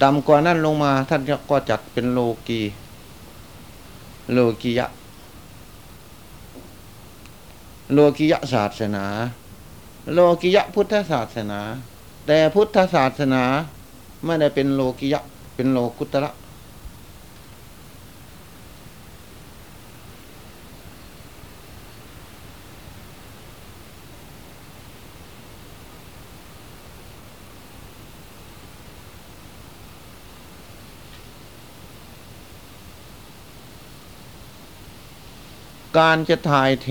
ต่ำกว่านั้นลงมาท่านก็จัดเป็นโลกี โลกียะ โลกียะศาสนา โลกิยะพุทธศาสนา แต่พุทธศาสนาไม่ได้เป็นโลกิยะ เป็นโลกุตระการจะถ่ายเท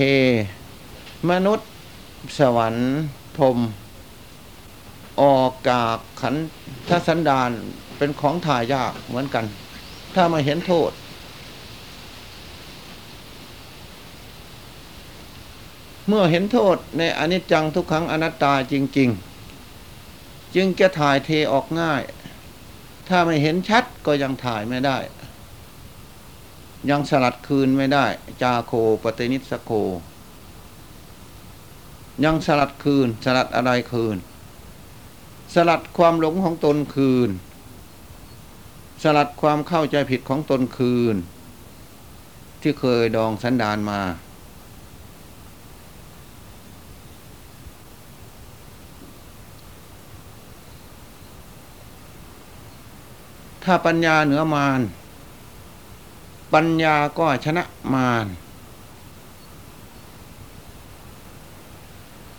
มนุษย์ สวรรค์พรมออกจากขันธสันดาน เป็นของถ่ายยากเหมือนกัน ถ้ามาเห็นโทษ เมื่อเห็นโทษในอนิจจังทุกครั้งอนัตตาจริง ๆ จึงจะถ่ายเทออกง่าย ถ้าไม่เห็นชัดก็ยังถ่ายไม่ได้ ยังสลัดคืนไม่ได้ จาโคปฏินิสโค ยังสลัดคืน สลัดอะไรคืนสลัดความหลงของตนคืน สลัดความเข้าใจผิดของตนคืน ที่เคยดองสันดานมา ถ้าปัญญาเหนือมารปัญญาก็ชนะมาร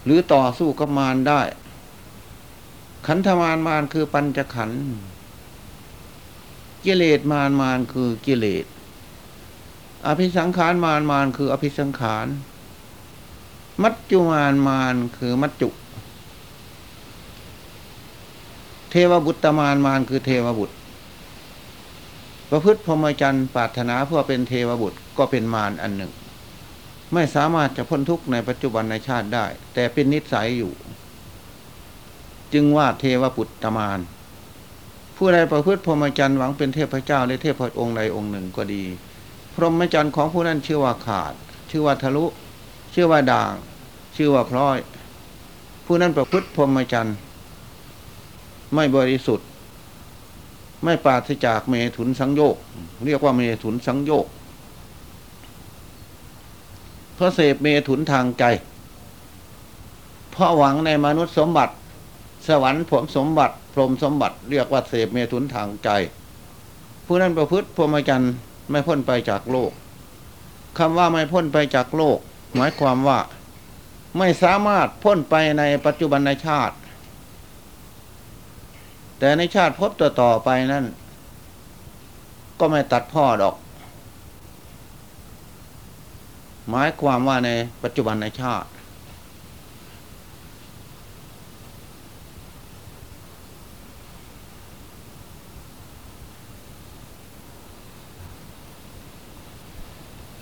หรือต่อสู้กับมารได้ ขันธมารมารคือปัญจขันธ์ กิเลสมารมารคือกิเลส อภิสังขารมารมารคืออภิสังขาร มัจจุมารมารคือมัจจุ เทวบุตรมารมารคือเทวบุตร ประพฤติพรหมจรรย์ปรารถนาเพื่อเป็นเทวบุตรก็เป็นมารอันหนึ่ง ไม่สามารถจะพ้นทุกข์ในปัจจุบันในชาติได้ แต่เป็นนิสัยอยู่ จึงว่าเทวปุตตมาร ผู้ใดประพฤติพรหมจรรย์หวังเป็นเทพเจ้าและเทพองค์ใดองค์หนึ่งก็ดี พรหมจรรย์ของผู้นั้นชื่อว่าขาด ชื่อว่าทะลุ ชื่อว่าด่าง ชื่อว่าพร้อย ผู้นั้นประพฤติพรหมจรรย์ไม่บริสุทธิ์ ไม่ปราศจากเมถุนสังโยกเรียกว่าเมถุนสังโยกเพราะเสพเมถุนทางใจ เพราะหวังในมนุษย์สมบัติ สวรรค์ผมสมบัติ พรหมสมบัติเรียกว่าเสพเมถุนทางใจ ผู้นั้นประพฤติพรหมจรรย์ไม่พ้นไปจากโลกคำว่าไม่พ้นไปจากโลก หมายความว่าไม่สามารถพ้นไปในปัจจุบันในชาติ แต่ในชาติพบต่อต่อไปนั่น ก็ไม่ตัดพ่อดอก หมายความว่าในปัจจุบันในชาติ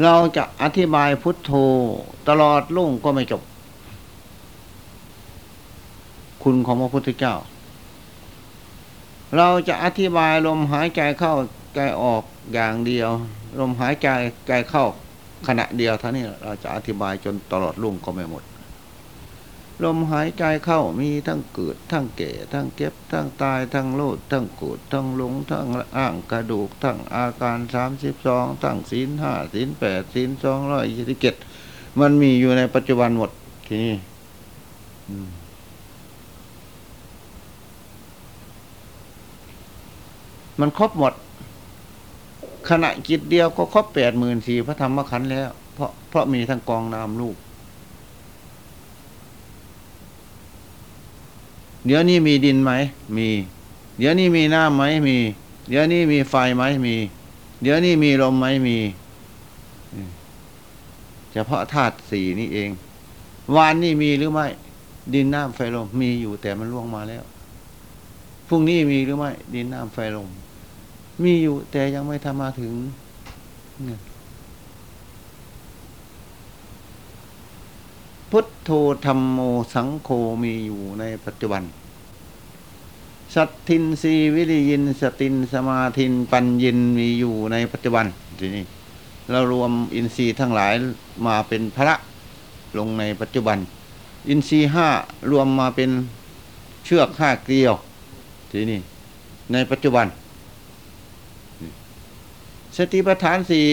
เราจะอธิบายพุทโธตลอดลุ่งก็ไม่จบ คุณของพระพุทธเจ้า เราจะอธิบายลมหายใจเข้าใจออกอย่างเดียว ลมหายใจใจเข้าขณะเดียวเท่านี้เราจะอธิบายจนตลอดลุ่งก็ไม่หมด ลมหายใจเข้ามีทั้งเกิด ทั้งแก่ทั้งเก็บ ทั้งตาย ทั้งโลด ทั้งกรธทั้งหลง ทั้งอ่างกระดูก ทั้งอาการสามสิบสองทั้งศีลห้าศีลแปดศีลสองร้อยยี่สิบเจ็ดมันมีอยู่ในปัจจุบันหมดทีนี้มันครบหมด ขณะจิตเดียวก็ครบแปดหมื่นสี่พระธรรมขันธ์แล้ว เพราะเพราะมีทั้งกองนามรูป เดี๋ยวนี้มีดินไหม มี เดี๋ยวนี้มีน้ำไหม มี เดี๋ยวนี้มีไฟไหม มี เดี๋ยวนี้มีลมไหม มี เฉพาะธาตุสี่นี่เอง วานนี่มีหรือไม่ ดินน้ำไฟลมมีอยู่แต่มันล่วงมาแล้ว พรุ่งนี้มีหรือไม่ ดินน้ำไฟลม มีอยู่แต่ยังไม่ทำมาถึงเนี่ย พุทโธธรรมโมสังโฆมีอยู่ในปัจจุบัน สัตทินรีวิริยิน สตินสมาทินปัญญินมีอยู่ในปัจจุบันทีนี้เรารวมอินทรีย์ทั้งหลายมาเป็นพระลงในปัจจุบัน อินทรีย์ห้ารวมมาเป็นเชือกห้าเกลียว ทีนี้ในปัจจุบัน สติปัฏฐานสี่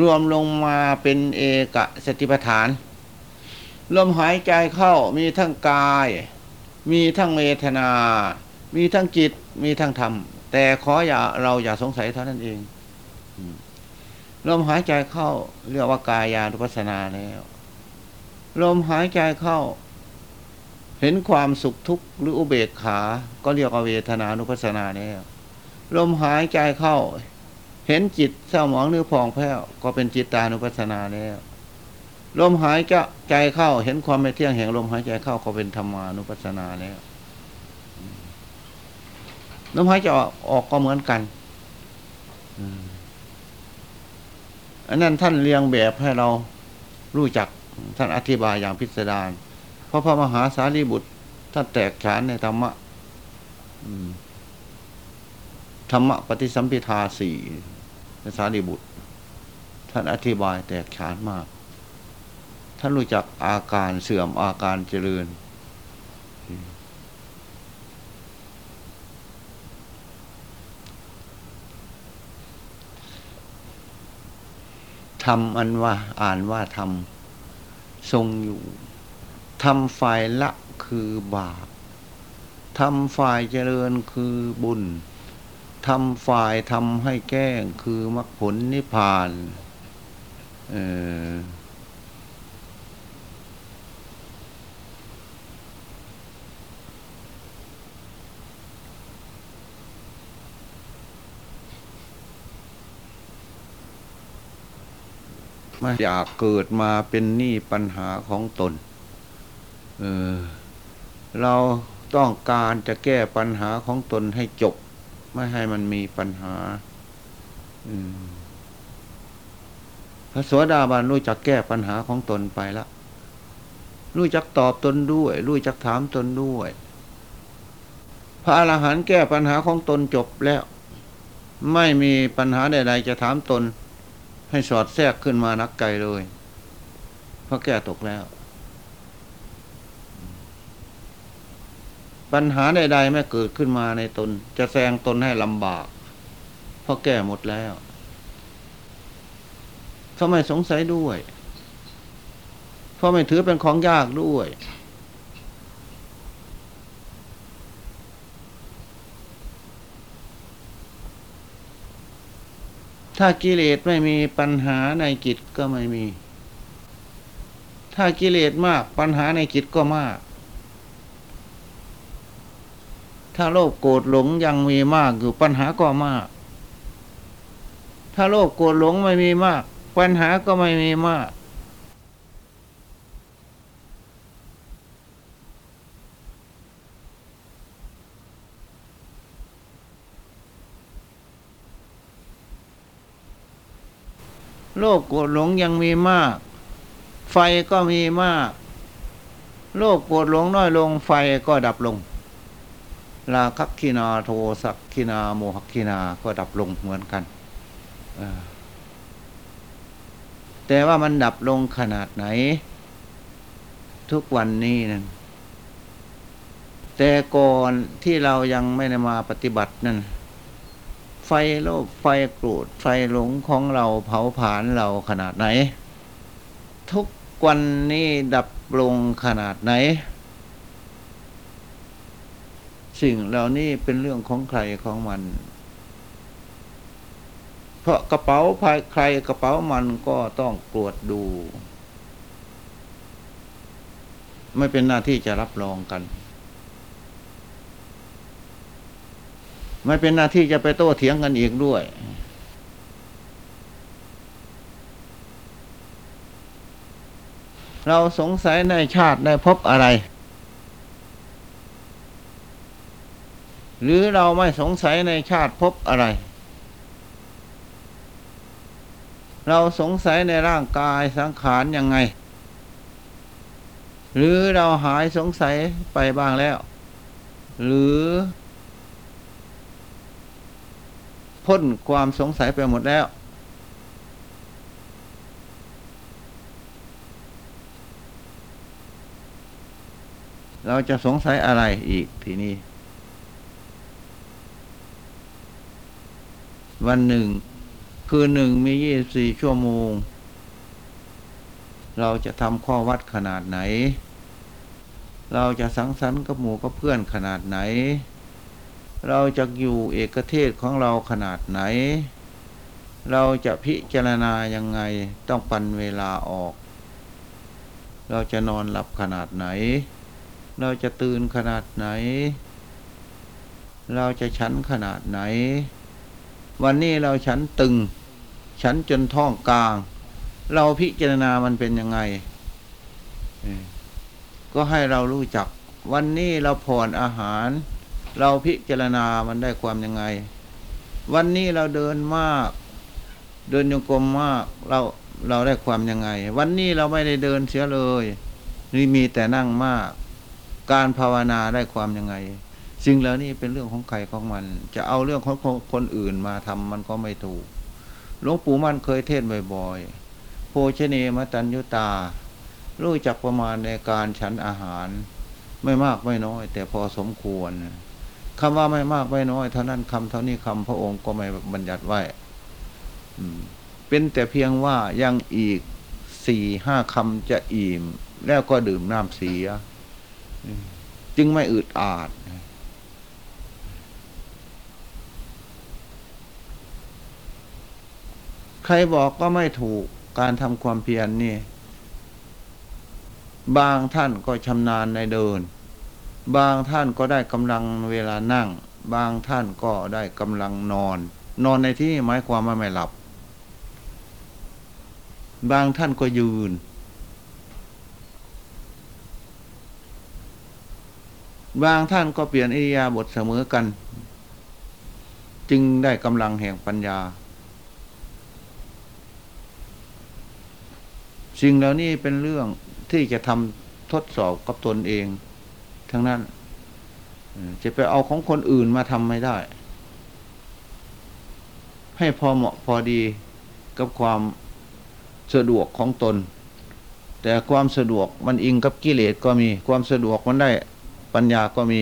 รวมลงมาเป็นเอกสติปัฏฐาน ลมหายใจเข้ามีทั้งกาย มีทั้งเวทนา มีทั้งจิต มีทั้งธรรม แต่ขออย่าเราอย่าสงสัยเท่านั้นเองลมหายใจเข้าเรียกว่ากายานุปัสสนาแล้ว ลมหายใจเข้า เห็นความสุขทุกข์หรืออุเบกขา ก็เรียกว่าเวทนานุปัสสนาแล้ว ลมหายใจเข้า เห็นจิตเศร้าหมองหรือพองแผ้วก็เป็นจิตตานุปัสสนาแล้ว ลมหายใจเข้า เห็นความไม่เที่ยงแห่งลมหายใจเข้าก็เป็นธรรมานุปัสสนาแล้วลมหายใจออกออกก็เหมือนกันอันนั้นท่านเรียงแบบให้เรารู้จักท่านอธิบายอย่างพิสดารเพราะพระมหาสารีบุตรท่านแตกฉานในธรรมะธรรมะปฏิสัมพิทาสี่สารีบุตร ท่านอธิบายแตกฉานมาก ท่านรู้จักอาการเสื่อมอาการเจริญ ทำอันว่าอ่านว่าทำทรงอยู่ทำฝ่ายละคือบาปทำฝ่ายเจริญคือบุญทำฝ่ายทำให้แก้งคือมรรคผลนิพพาน เออ ไม่อยากเกิดมาเป็นหนี้ปัญหาของตน เออ เราต้องการจะแก้ปัญหาของตนให้จบ ไม่ให้มันมีปัญหาพระโสดาบันรู้จักแก้ปัญหาของตนไปละรู้จักตอบตนด้วย รู้จักถามตนด้วย พระอรหันต์แก้ปัญหาของตนจบแล้ว ไม่มีปัญหาใดๆจะถามตน ให้สอดแทรกขึ้นมานักไกลเลยเพราะแก้ตกแล้ว ปัญหาใดๆไม่เกิดขึ้นมาในตน จะแซงตนให้ลำบาก เพราะแก้หมดแล้วเขาไม่สงสัยด้วย เพราะไม่ถือเป็นของยากด้วย ถ้ากิเลสไม่มีปัญหาในจิตก็ไม่มี ถ้ากิเลสมากปัญหาในจิตก็มาก ถ้าโลภโกรธหลงยังมีมากอยู่ปัญหาก็มาก ถ้าโลภโกรธหลงไม่มีมาก ปัญหาก็ไม่มีมาก โลภโกรธหลงยังมีมาก ไฟก็มีมาก โลภโกรธหลงน้อยลงไฟก็ดับลงราคักขินาโทสักขินาโมหคินาก็ดับลงเหมือนกันแต่ว่ามันดับลงขนาดไหน ทุกวันนี้นั่นแต่ก่อนที่เรายังไม่ได้มาปฏิบัตินั่น ไฟโลภไฟโกรธไฟหลงของเราเผาผลาญเราขนาดไหน ทุกวันนี้ดับลงขนาดไหน สิ่งเหล่านี้เป็นเรื่องของใครของมัน เพราะกระเป๋าใครกระเป๋ามันก็ต้องตรวจดู ไม่เป็นหน้าที่จะรับรองกัน ไม่เป็นหน้าที่จะไปโต้เถียงกันอีกด้วยเราสงสัยในชาติในภพอะไร หรือเราไม่สงสัยในชาติภพอะไร เราสงสัยในร่างกายสังขารยังไง หรือเราหายสงสัยไปบ้างแล้ว หรือ พ้นความสงสัยไปหมดแล้ว เราจะสงสัยอะไรอีกทีนี้ วันหนึ่ง คืนหนึ่งมียี่สี่ชั่วโมง เราจะทำข้อวัดขนาดไหน เราจะสังสรรค์กับหมู่กับเพื่อนขนาดไหน เราจะอยู่เอกเทศของเราขนาดไหน เราจะพิจารณายังไงต้องปันเวลาออก เราจะนอนหลับขนาดไหน เราจะตื่นขนาดไหน เราจะฉันขนาดไหน วันนี้เราฉันตึงฉันจนท้องกลาง เราพิจารณามันเป็นยังไง ก็ให้เรารู้จัก วันนี้เราผ่อนอาหาร เราพิจารณามันได้ความยังไง วันนี้เราเดินมาก เดินโยงกรมมากเราเราได้ความยังไง วันนี้เราไม่ได้เดินเสียเลยนี่มีแต่นั่งมาก การภาวนาได้ความยังไง สิ่งเหล่านี้เป็นเรื่องของใครของมัน จะเอาเรื่องของคนคนอื่นมาทำมันก็ไม่ถูกหลวงปู่มั่นเคยเทศน์บ่อยๆ โภชเนมตัญยุตา รู้จักประมาณในการฉันอาหาร ไม่มากไม่น้อย แต่พอสมควร คำว่าไม่มากไม่น้อย เท่านั้นคำเท่านี้คำพระองค์ก็ไม่บัญญัติไว้อเป็นแต่เพียงว่ายังอีกสี่ห้าคำจะอิ่ม แล้วก็ดื่มน้ำเสีย จึงไม่อึดอาด ใครบอกก็ไม่ถูกการทำความเพียรนนี่ บางท่านก็ชำนาญในเดิน บางท่านก็ได้กำลังเวลานั่ง บางท่านก็ได้กำลังนอน นอนในที่หมายความว่าไม่หลับ บางท่านก็ยืน บางท่านก็เปลี่ยนอิริยาบถเสมอกัน จึงได้กำลังแห่งปัญญาสิ่งเหล่านี้เป็นเรื่องที่จะทำทดสอบกับตนเอง ทั้งนั้นจะไปเอาของคนอื่นมาทำไม่ได้ ให้พอเหมาะพอดีกับความสะดวกของตน แต่ความสะดวกมันอิงกับกิเลสก็มี ความสะดวกมันได้ปัญญาก็มี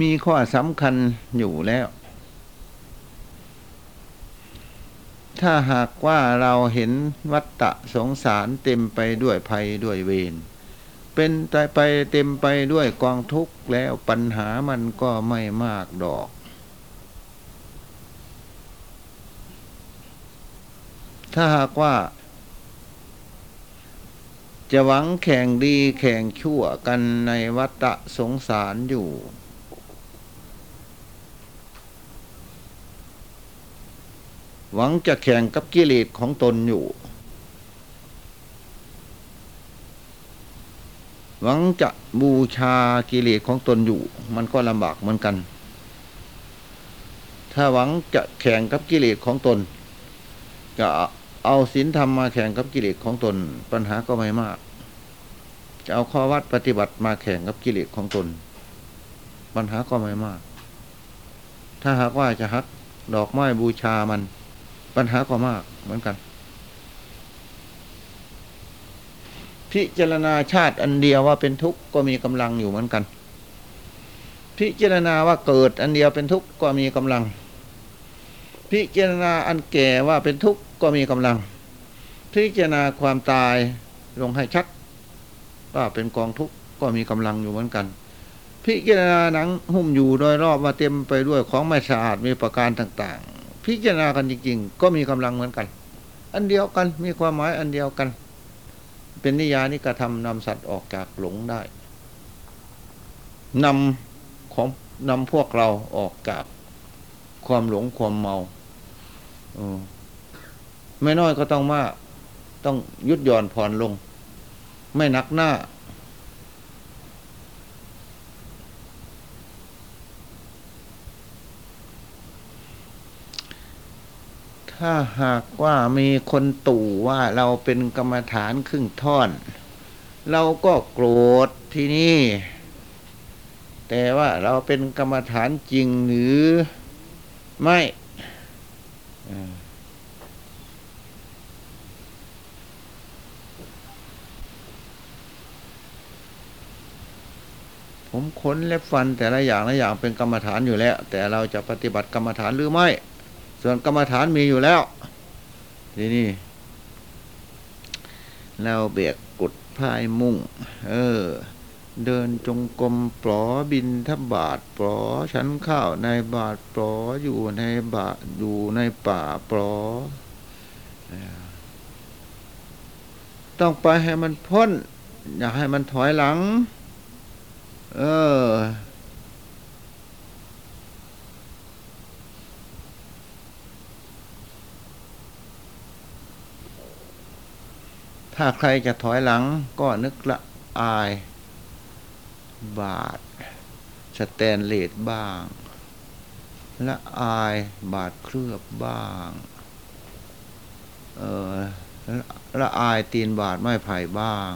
มีข้อสำคัญอยู่แล้ว ถ้าหากว่าเราเห็นวัฏฏะสงสารเต็มไปด้วยภัยด้วยเวรเป็นไปเต็มไปด้วยกองทุกข์แล้วปัญหามันก็ไม่มากดอก ถ้าหากว่า จะหวังแข่งดีแข่งชั่วกันในวัฏฏะสงสารอยู่ หวังจะแข่งกับกิเลสของตนอยู่ หวังจะบูชากิเลสของตนอยู่ มันก็ลำบากเหมือนกัน ถ้าหวังจะแข่งกับกิเลสของตน จะเอาศีลธรรมมาแข่งกับกิเลสของตน ปัญหาก็ไม่มาก จะเอาข้อวัดปฏิบัติมาแข่งกับกิเลสของตน ปัญหาก็ไม่มาก ถ้าหากว่าจะฮักดอกไม้บูชามัน ปัญหาก็มากเหมือนกัน พิจารณาชาติอันเดียวว่าเป็นทุกข์ก็มีกำลังอยู่เหมือนกัน พิจารณาว่าเกิดอันเดียวเป็นทุกข์ก็มีกำลัง พิจารณาอันแก่ว่าเป็นทุกข์ก็มีกำลัง พิจารณาความตายลงให้ชัดว่าเป็นกองทุกข์ก็มีกำลังอยู่เหมือนกัน พิจารณาหนังหุ้มอยู่โดยรอบว่าเต็มไปด้วยของไม่สะอาดมีประการต่าง พิจารณากันจริง ๆ ก็มีกำลังเหมือนกัน อันเดียวกันมีความหมายอันเดียวกัน เป็นนิยานิกระทำนำสัตว์ออกจากหลงได้นำของนำพวกเราออกจากความหลงความเมาอไม่น้อยก็ต้องมากต้องยุดย่อนผ่อนลง ไม่นักหน้า ถ้าหากว่ามีคนตู่ว่าเราเป็นกรรมฐานครึ่งท่อน เราก็โกรธที่นี่ แต่ว่าเราเป็นกรรมฐานจริงหรือไม่ผมขนเล็บฟันแต่ละอย่างละอย่างเป็นกรรมฐานอยู่แล้ว แต่เราจะปฏิบัติกรรมฐานหรือไม่ ส่วนกรรมฐานมีอยู่แล้ว ทีนี่เราเบียกกุดพายมุ่ง เออ เดินจงกรมปลอบินทบาทปลอฉันข้าวในบาทปลออยู่ในบาอยู่ในป่าปลอต้องไปให้มันพ้น อย่าให้มันถอยหลัง เออ ถ้าใครจะถอยหลังก็นึกละอาย บาท สแตนเลสบ้าง ละอายบาทเคลือบบ้างเออละละอายตีนบาทไม้ไผ่บ้าง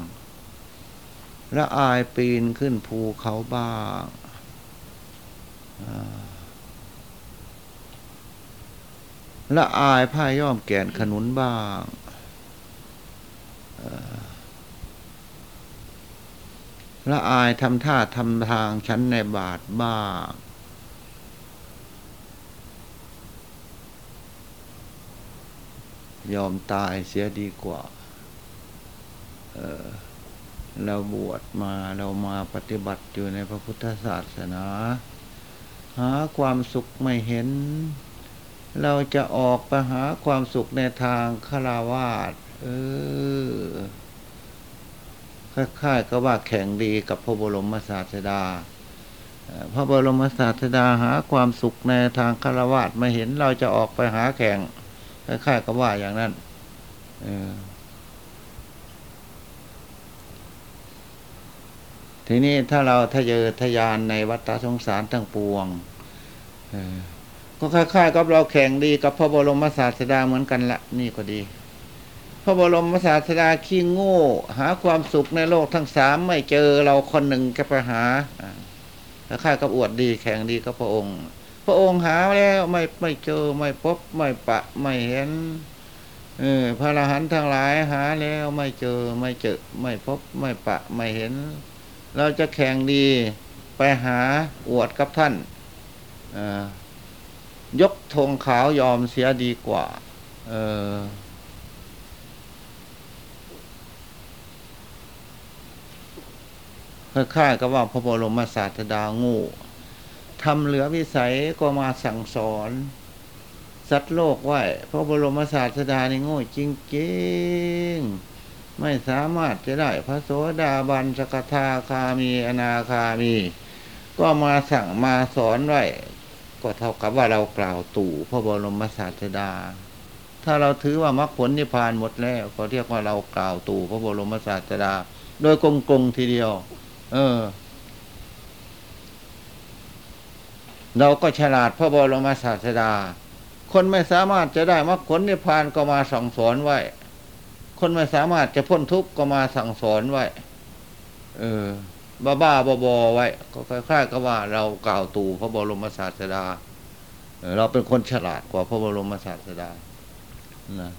ละอายปีนขึ้นภูเขาบ้างอ่าละอายผ้าย่อมแก่นขนุนบ้าง ละอายทำท่าทำทางฉันในบาทบ้างยอมตายเสียดีกว่า เออเราบวชมาเรามาปฏิบัติอยู่ในพระพุทธศาสนา หาความสุขไม่เห็น เราจะออกไปหาความสุขในทางคาราวาส เออคล้ายๆก็ว่าแข่งดีกับพระบรมศาสดาพระบรมศาสดาหาความสุขในทางคารวะไม่เห็นเราจะออกไปหาแข่งคล้ายๆก็ว่าอย่างนั้นออทีนี้ถ้าเราทะเยอทะยานในวัฏสงสารทั้งปวงก็คล้ายๆกับเราแข่งดีกับพระบรมศาสดาเหมือนกันละนี่ก็ดี ระบรมศาสดาขี้โง่ หาความสุขในโลกทั้งสามไม่เจอเราคนหนึ่งก็ไปหาอ่าแล้วข้ากับอวดดีแข่งดีกับพระองค์ พระองค์หาแล้วไม่ไม่เจอไม่พบไม่ปะไม่เห็นเออพระอรหันต์ทั้งหลายหาแล้วไม่เจอไม่เจอ ไม่พบไม่ปะไม่เห็น เราจะแข่งดีไปหาอวดกับท่านอยกธงขาวยอมเสียดีกว่า เออ คล้ายๆกับว่าพระบรมศาสดางูทำเหลือวิสัยก็มาสั่งสอน สัตว์โลกไว้พระบรมศาสดานี่โง่จริงๆ ไม่สามารถจะได้พระโสดาบันสกทาคามีอนาคามี ก็มาสั่งมาสอนไว้ก็เท่ากับว่าเรากล่าวตู่พระบรมศาสดา ถ้าเราถือว่ามรรคผลนิพพานหมดแล้ว ก็เรียกว่าเรากล่าวตู่พระบรมศาสดา โดยกงๆทีเดียว เออ เราก็ฉลาดพระบรมศาสดา คนไม่สามารถจะได้มรรคผลนิพพานก็มาสั่งสอนไว้ คนไม่สามารถจะพ้นทุกข์ก็มาสั่งสอนไว้ เออ บ้าบ้าๆบอไว้ ก็คล้ายๆกับว่าเรากล่าวตู่พระบรมศาสดาเออเราเป็นคนฉลาดกว่าพระบรมศาสดานะ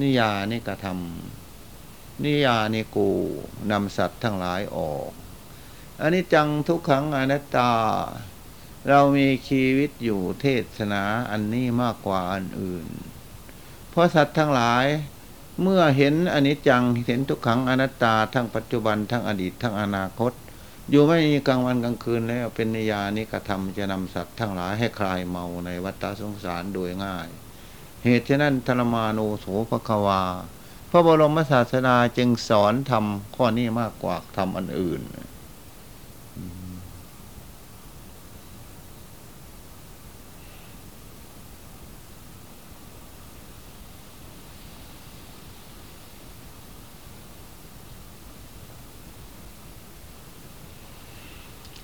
นิยานี่กระทำ นิยานิกูนำสัตว์ทั้งหลายออกอันนี้จังทุกขังอนัตตา เรามีชีวิตอยู่เทศนาอันนี้มากกว่าอันอื่น เพราะสัตว์ทั้งหลายเมื่อเห็นอนิจจังเห็นทุกขังอนัตตาทั้งปัจจุบันทั้งอดีตทั้งอนาคต อยู่ไม่มีกลางวันกลางคืนแล้วเป็นนิยานิกระทำจะนำสัตว์ทั้งหลายให้คลายเมาในวัฏสงสารโดยง่าย เหตุฉะนั้นธรรมานูโสภควา พระบรมศาสดาจึงสอนทำข้อนี้มากกว่าทำอันอื่น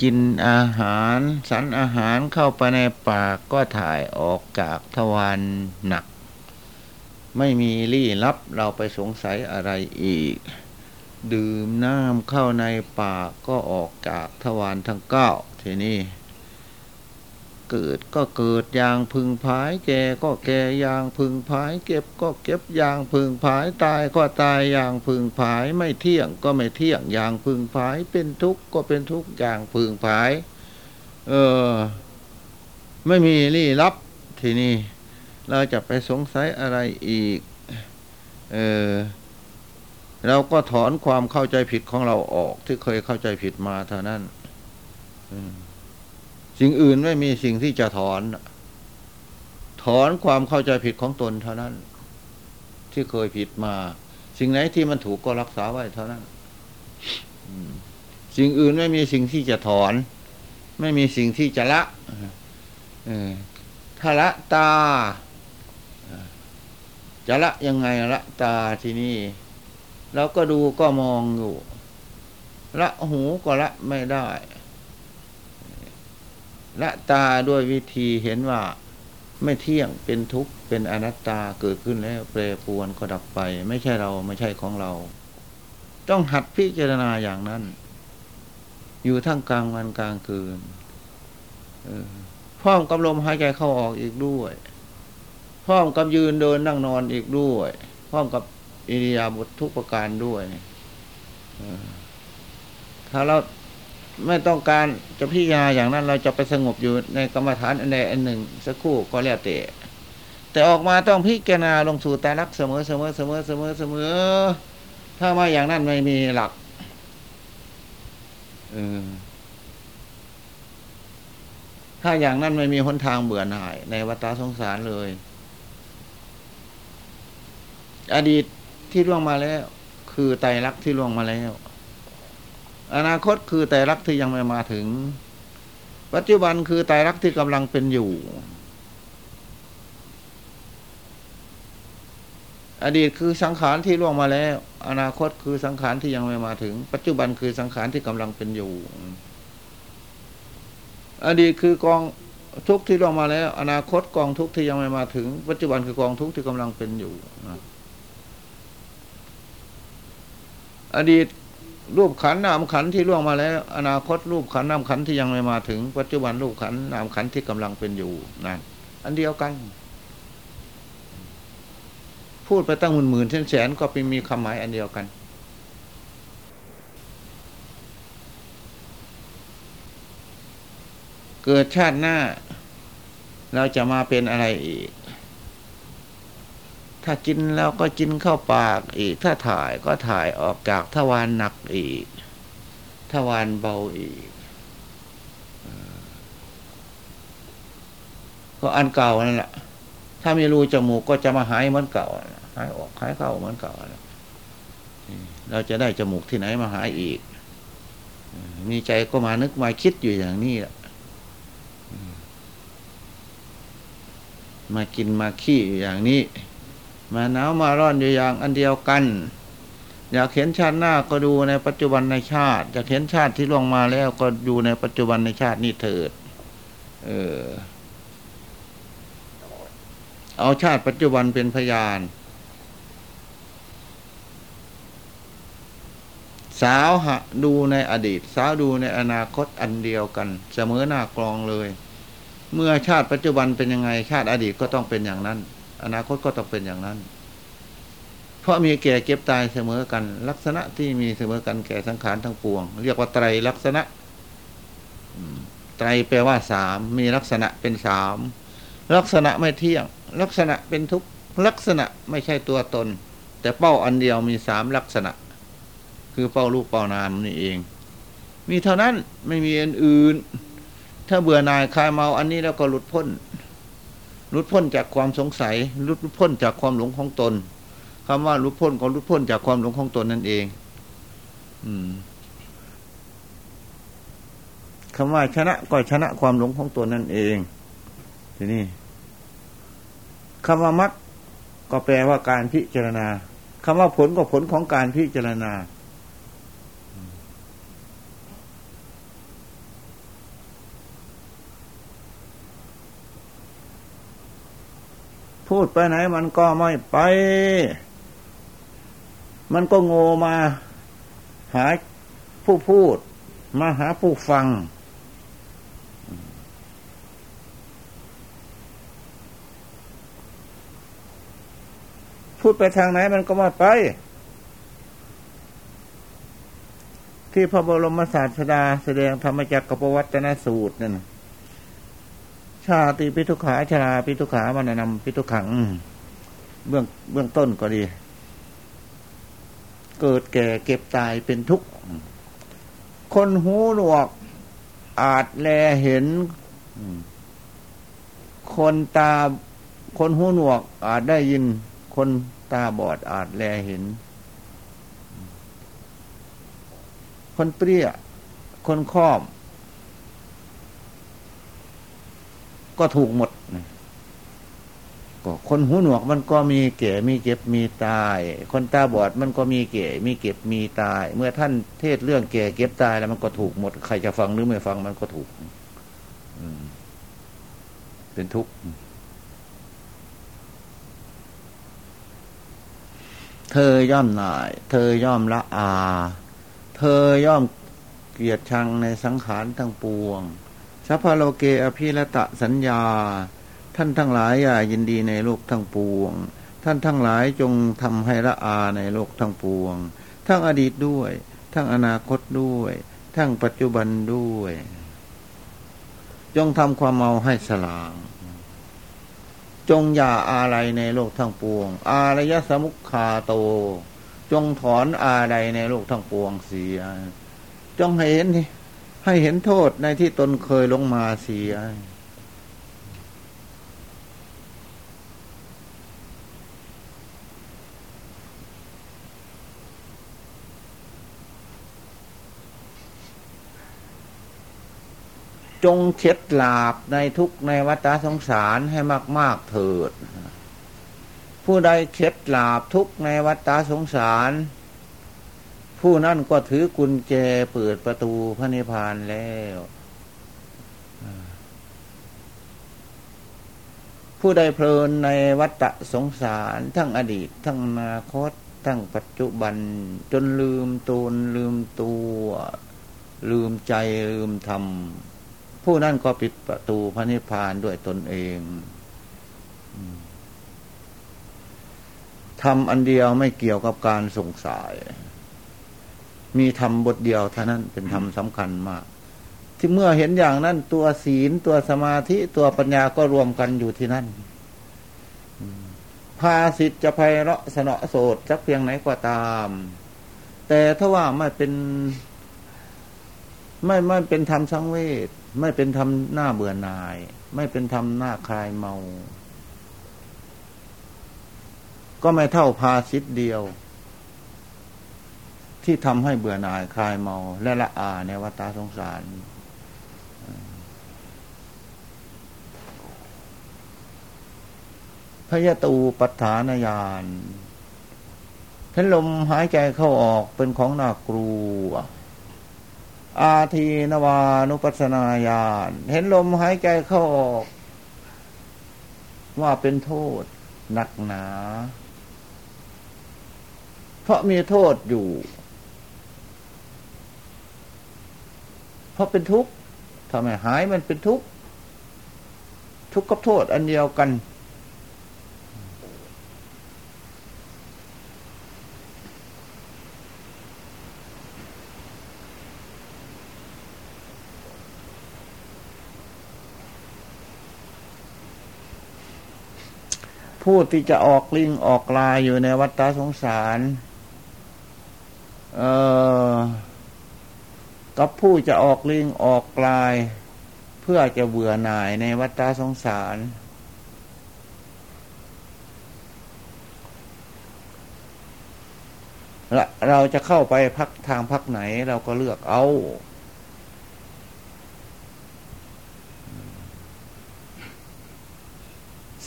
กินอาหารสันอาหารเข้าไปในปากก็ถ่ายออกจากทวารหนัก ไม่มีลี้ลับเราไปสงสัยอะไรอีก ดื่มน้ำเข้าในปากก็ออกจากทวารทั้งเก้าทีนี้เกิดก็เกิดอย่างพึงพาย แก่ก็แก่อย่างพึงพาย เก็บก็เก็บอย่างพึงพาย ตายก็ตายอย่างพึงพาย ไม่เที่ยงก็ไม่เที่ยงอย่างพึงพาย เป็นทุกข์ก็เป็นทุกข์อย่างพึงพาย เออ ไม่มีลี้ลับทีนี้ เราจะไปสงสัยอะไรอีก เออเราก็ถอนความเข้าใจผิดของเราออกที่เคยเข้าใจผิดมาเท่านั้นสิ่งอื่นไม่มีสิ่งที่จะถอน ถอนความเข้าใจผิดของตนเท่านั้น ที่เคยผิดมา สิ่งไหนที่มันถูกก็รักษาไว้เท่านั้นสิ่งอื่นไม่มีสิ่งที่จะถอน ไม่มีสิ่งที่จะละถ้าละตา จะละยังไงละตาที่นี่เราก็ดูก็มองอยู่ ละหูก็ละไม่ได้ ละตาด้วยวิธีเห็นว่าไม่เที่ยงเป็นทุกข์เป็นอนัตตาเกิดขึ้นแล้วแปรปวนก็ดับไป ไม่ใช่เราไม่ใช่ของเรา ต้องหัดพิจารณาอย่างนั้น อยู่ทั้งกลางวันกลางคืนออพร้อมกับลมหายใจเข้าออกอีกด้วย พร้อมกับยืนเดินนั่งนอนอีกด้วย พร้อมกับอิริยาบถทุกประการด้วยถ้าเราไม่ต้องการจะพิจารณาอย่างนั้น เราจะไปสงบอยู่ในกรรมฐานอันใดอันหนึ่ง สักครู่ก็แล้วแต่แต่ออกมาต้องพิจารณาลงสู่แต่รักเสมอเสมอเสมอเสมอเสมอ ถ้ามาอย่างนั้นไม่มีหลักออถ้าอย่างนั้นไม่มีหนทางเบื่อหน่ายในวัฏสงสารเลย อดีตที่ล่วงมาแล้ว คือไตรลักษณ์ที่ล่วงมาแล้ว อนาคตคือไตรลักษณ์ที่ยังไม่มาถึง ปัจจุบันคือไตรลักษณ์ที่กำลังเป็นอยู่ อดีตคือสังขารที่ล่วงมาแล้ว อนาคตคือสังขารที่ยังไม่มาถึง ปัจจุบันคือสังขารที่กำลังเป็นอยู่ อดีตคือกองทุกข์ที่ล่วงมาแล้ว อนาคตกองทุกข์ที่ยังไม่มาถึง ปัจจุบันคือกองทุกข์ที่กำลังเป็นอยู่นะ อดีตรูปขันนามขันที่ล่วงมาแล้ว อนาคตรูปขันนามขันที่ยังไม่มาถึง ปัจจุบันรูปขันนามขันที่กำลังเป็นอยู่นั่นอันเดียวกัน พูดไปตั้งหมื่นหมื่นแสนแสนก็เป็นมีคำหมายอันเดียวกัน เกิดชาติหน้า เราจะมาเป็นอะไรอีก ถ้ากินแล้วก็กินเข้าปากอีก ถ้าถ่ายก็ถ่ายออกจากทวารหนักอีก ทวารเบาอีก ก็อันเก่านั่นแหละ ถ้ามีรูจมูกก็จะมาหายเหมือนเก่าหายออกหายเข้าเหมือนเก่าเราจะได้จมูกที่ไหนมาหายอีก มีใจก็มานึกมาคิดอยู่อย่างนี้แหละมากินมาขี้อย่างนี้ มาหนาวมาร้อนอยู่อย่างอันเดียวกัน อยากเห็นชาติหน้าก็ดูในปัจจุบันในชาติอยากเห็นชาติที่ล่วงมาแล้วก็ดูในปัจจุบันในชาตินี้เถิด เออ เอาชาติปัจจุบันเป็นพยานสาวหะดูในอดีต สาวดูในอนาคตอันเดียวกัน เสมอหน้ากลองเลย เมื่อชาติปัจจุบันเป็นยังไง ชาติอดีตก็ต้องเป็นอย่างนั้น อนาคตก็ต้องเป็นอย่างนั้น เพราะมีแก่เก็บตายเสมอกัน ลักษณะที่มีเสมอกันแก่สังขารทั้งปวง เรียกว่าไตรลักษณะไตรแปลว่าสามมีลักษณะเป็นสามลักษณะไม่เที่ยง ลักษณะเป็นทุกลักษณะไม่ใช่ตัวตน แต่เป้าอันเดียวมีสามลักษณะ คือเป้าลูกเป้านามนี่เอง มีเท่านั้นไม่มีอันอื่น ถ้าเบื่อนายคลายเมาอันนี้แล้วก็หลุดพ้น หลุดพ้นจากความสงสัยหลุดพ้นจากความหลงของตนคำว่าหลุดพ้นก็หลุดพ้นจากความหลงของตนนั่นเอง อืมคำว่าชนะก็ชนะความหลงของตนนั่นเอง ทีนี้คำว่ามักก็แปลว่าการพิจารณาคำว่าผลก็ผลของการพิจารณา พูดไปไหนมันก็ไม่ไป มันก็โง่มาหาผู้พูด มาหาผู้ฟัง พูดไปทางไหนมันก็ไม่ไป ที่พระบรมศาสดาแสดงธรรมจักรกปวัตนสูตรนั่น ชาติปิทุขาชาปิทุขามันนำปิทุขังเบื้องเบื้องต้นก็ดี เกิดแก่เก็บตายเป็นทุกข์คนหูหนวก อาจแลเห็นคนตา คนหูหนวก อาจได้ยิน คนตาบอดอาจแลเห็น คนเปรี้ย คนค้อม ก็ถูกหมดก็คนหูหนวกมันก็มีเก่มีเก็บมีตาย คนตาบอดมันก็มีเก่มีเก็บมีตาย เมื่อท่านเทศเรื่องเก่เก็บตายแล้วมันก็ถูกหมด ใครจะฟังหรือไม่ฟังมันก็ถูกเป็นทุกข์เธอย่อมหน่าย เธอย่อมละอา เธอย่อมเกลียดชังในสังขารทั้งปวง สัพพโลเกอภิรตะสัญญา ท่านทั้งหลายอย่ายินดีในโลกทั้งปวง ท่านทั้งหลายจงทำให้ละอาในโลกทั้งปวง ทั้งอดีตด้วย ทั้งอนาคตด้วย ทั้งปัจจุบันด้วย จงทำความเมาให้สลาง จงอย่าอะไรในโลกทั้งปวง อารยสมุขคาโต จงถอนอะไรในโลกทั้งปวงเสีย จงเห็นนี่ ให้เห็นโทษในที่ตนเคยลงมาเสียจงเช็ดลาบในทุกในวัฏสงสารให้มาก ๆ เถิด ผู้ใดเช็ดลาบทุกในวัฏสงสาร ผู้นั่นก็ถือกุญแจเปิดประตูพระนิพพานแล้วผู้ใดเพลินในวัฏสงสารทั้งอดีต ทั้งอนาคต ทั้งปัจจุบัน จนลืมตนลืมตัว ลืมใจลืมธรรม ผู้นั่นก็ปิดประตูพระนิพพานด้วยตนเองทำอันเดียวไม่เกี่ยวกับการสงสัย มีธรรมบทเดียวเท่านั้นเป็นธรรมสำคัญมาก ที่เมื่อเห็นอย่างนั้น ตัวศีลตัวสมาธิตัวปัญญาก็รวมกันอยู่ที่นั่นภาสิทธิ์จะไพเราะสนอโสดสักเพียงไหนก็ตาม แต่ถ้าว่าไม่เป็น ไม่ไม่เป็นธรรมสังเวชไม่เป็นธรรมหน้าเบื่อหน่าย ไม่เป็นธรรมหน้าคลายเมา ก็ไม่เท่าภาสิทธิ์เดียว ที่ทำให้เบื่อหน่ายคลายเมา และละอาในวัฏสงสาร พยตูปัฏฐานญาณเห็นลมหายใจเข้าออกเป็นของน่ากลัว อาทีนวานุปัสนาญาณเห็นลมหายใจเข้าออก ว่าเป็นโทษหนักหนา เพราะมีโทษอยู่ เพราะเป็นทุกข์ทำไมหายมันเป็นทุกข์ทุกข์กับโทษอันเดียวกัน ผู้ที่จะออกลิงออกลายอยู่ในวัฏสงสาร เอ่อ กับผู้จะออกลิงออกลาย เพื่อจะเบื่อหน่ายในวัฏสงสาร เราจะเข้าไปพักทางพักไหนเราก็เลือกเอา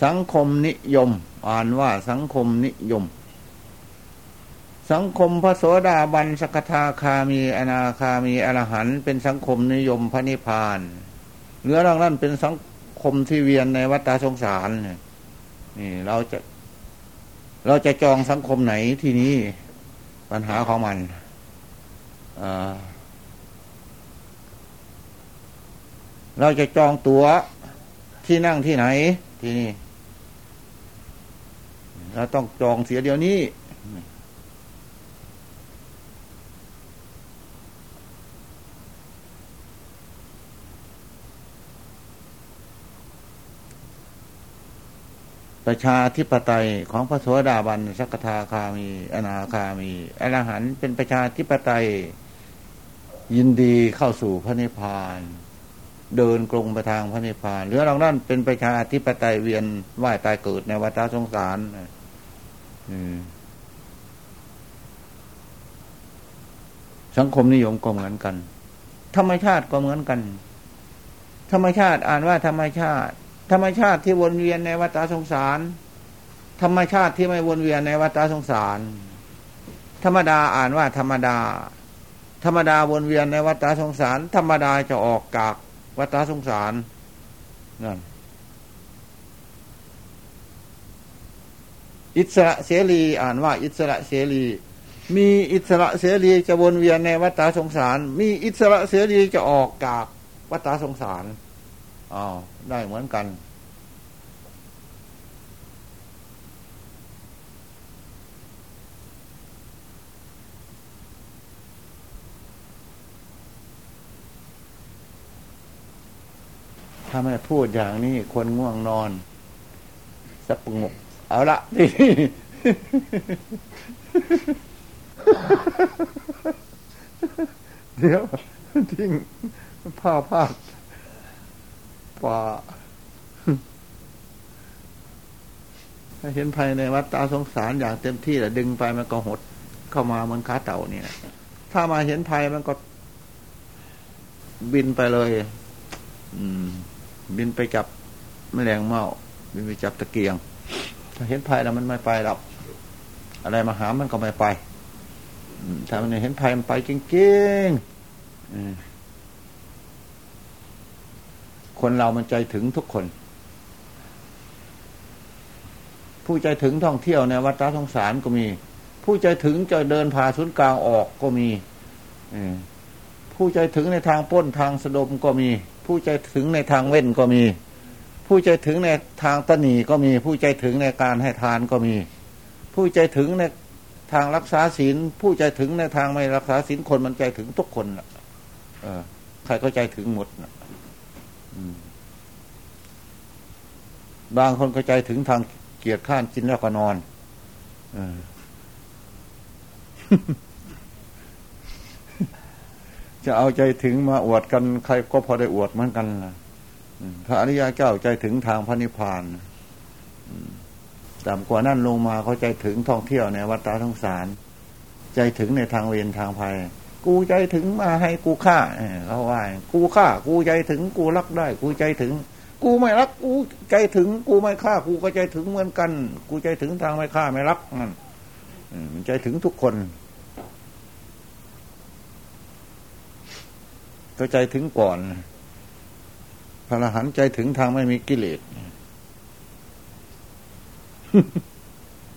สังคมนิยม อ่านว่าสังคมนิยม สังคมพระโสดาบันสกทาคามีอนาคามีอรหันเป็นสังคมนิยมพระนิพพานเหลือร่างนั้นเป็นสังคมที่เวียนในวัฏสงสารนี่เราจะ เราจะจองสังคมไหนที่นี้ปัญหาของมันเราจะจองตั๋วที่นั่งที่ไหน ที่นี่เราต้องจองเสียเดี๋ยวนี้ ประชาธิปไตยของพระโสดาบันสักทาคามี อนาคามีอรหันเป็นประชาธิปไตย ยินดีเข้าสู่พระนิพพาน เดินกลงไปทางพระนิพพานเหลือเรานั่นเป็นประชาธิปไตยเวียนว่ายตายเกิดในวัฏสงสารสังคมนิยมก็เหมือนกัน ธรรมชาติก็เหมือนกัน ธรรมชาติอ่านว่าธรรมชาติ ธรรมชาติที่วนเวียนในวัฏสงสาร ธรรมชาติที่ไม่วนเวียนในวัฏสงสาร ธรรมดาอ่านว่าธรรมดา ธรรมดาวนเวียนในวัฏสงสาร ธรรมดาจะออกจากวัฏสงสารนั่นอิสระเสรีอ่านว่าอิสระเสรี มีอิสระเสรีจะวนเวียนในวัฏสงสาร มีอิสระเสรีจะออกจากวัฏสงสารอ้าว ได้เหมือนกัน ถ้าไม่พูดอย่างนี้คนง่วงนอนสักปงก เอาละนี่เดี๋ยวทิ้งผ้าผ้า ป่าถ้าเห็นภายในวัดตาสงสารอย่างเต็มที่แหละดึงไปมันก็หดเข้ามาเหมือนขาเต่านี่ยถ้ามาเห็นภัยมันก็ บินไปเลย อืม บินไปจับแมลงเมาบินไปจับตะเกียง ถ้าเห็นภัยแล้วมันไม่ไปหรอกอะไรมาหามันก็ไม่ไปถ้ามันเห็นภัยมันไปจริงๆ คนเรามันใจถึงทุกคน ผู้ใจถึงท่องเที่ยวในวัดสงสารก็มี ผู้ใจถึงจะเดินผ่าศูนย์กลางออกก็มีผู้ใจถึงในทางป้นทางสะดมก็มี ผู้ใจถึงในทางเว้นก็มี ผู้ใจถึงในทางตนีก็มี ผู้ใจถึงในการให้ทานก็มี ผู้ใจถึงในทางรักษาศีลผู้ใจถึงในทางไม่รักษาศีลคนมันใจถึงทุกคนอะใครก็ใจถึงหมดนะ บางคนก็ใจถึงทางเกียรติข้านกินแล้วก็นอนจะเอาใจถึงมาอวดกันใครก็พอได้อวดเหมือนกันล่ะพระอริยเจ้าใจถึงทางพระนิพพานต่ำกว่านั้นลงมาเขาใจถึงท่องเที่ยวในวัฏทงสาร ใจถึงในทางเวรทางภัย กูใจถึงมาให้กูฆ่าเขาว่ากูฆ่า กูใจถึง กูรักได้ กูใจถึง กูไม่รัก กูใจถึง กูไม่ฆ่า กูก็ใจถึงเหมือนกัน กูใจถึงทางไม่ฆ่าไม่รักนั่นมันใจถึงทุกคนก็ใจถึงก่อนพระอรหันต์ใจถึงทางไม่มีกิเลส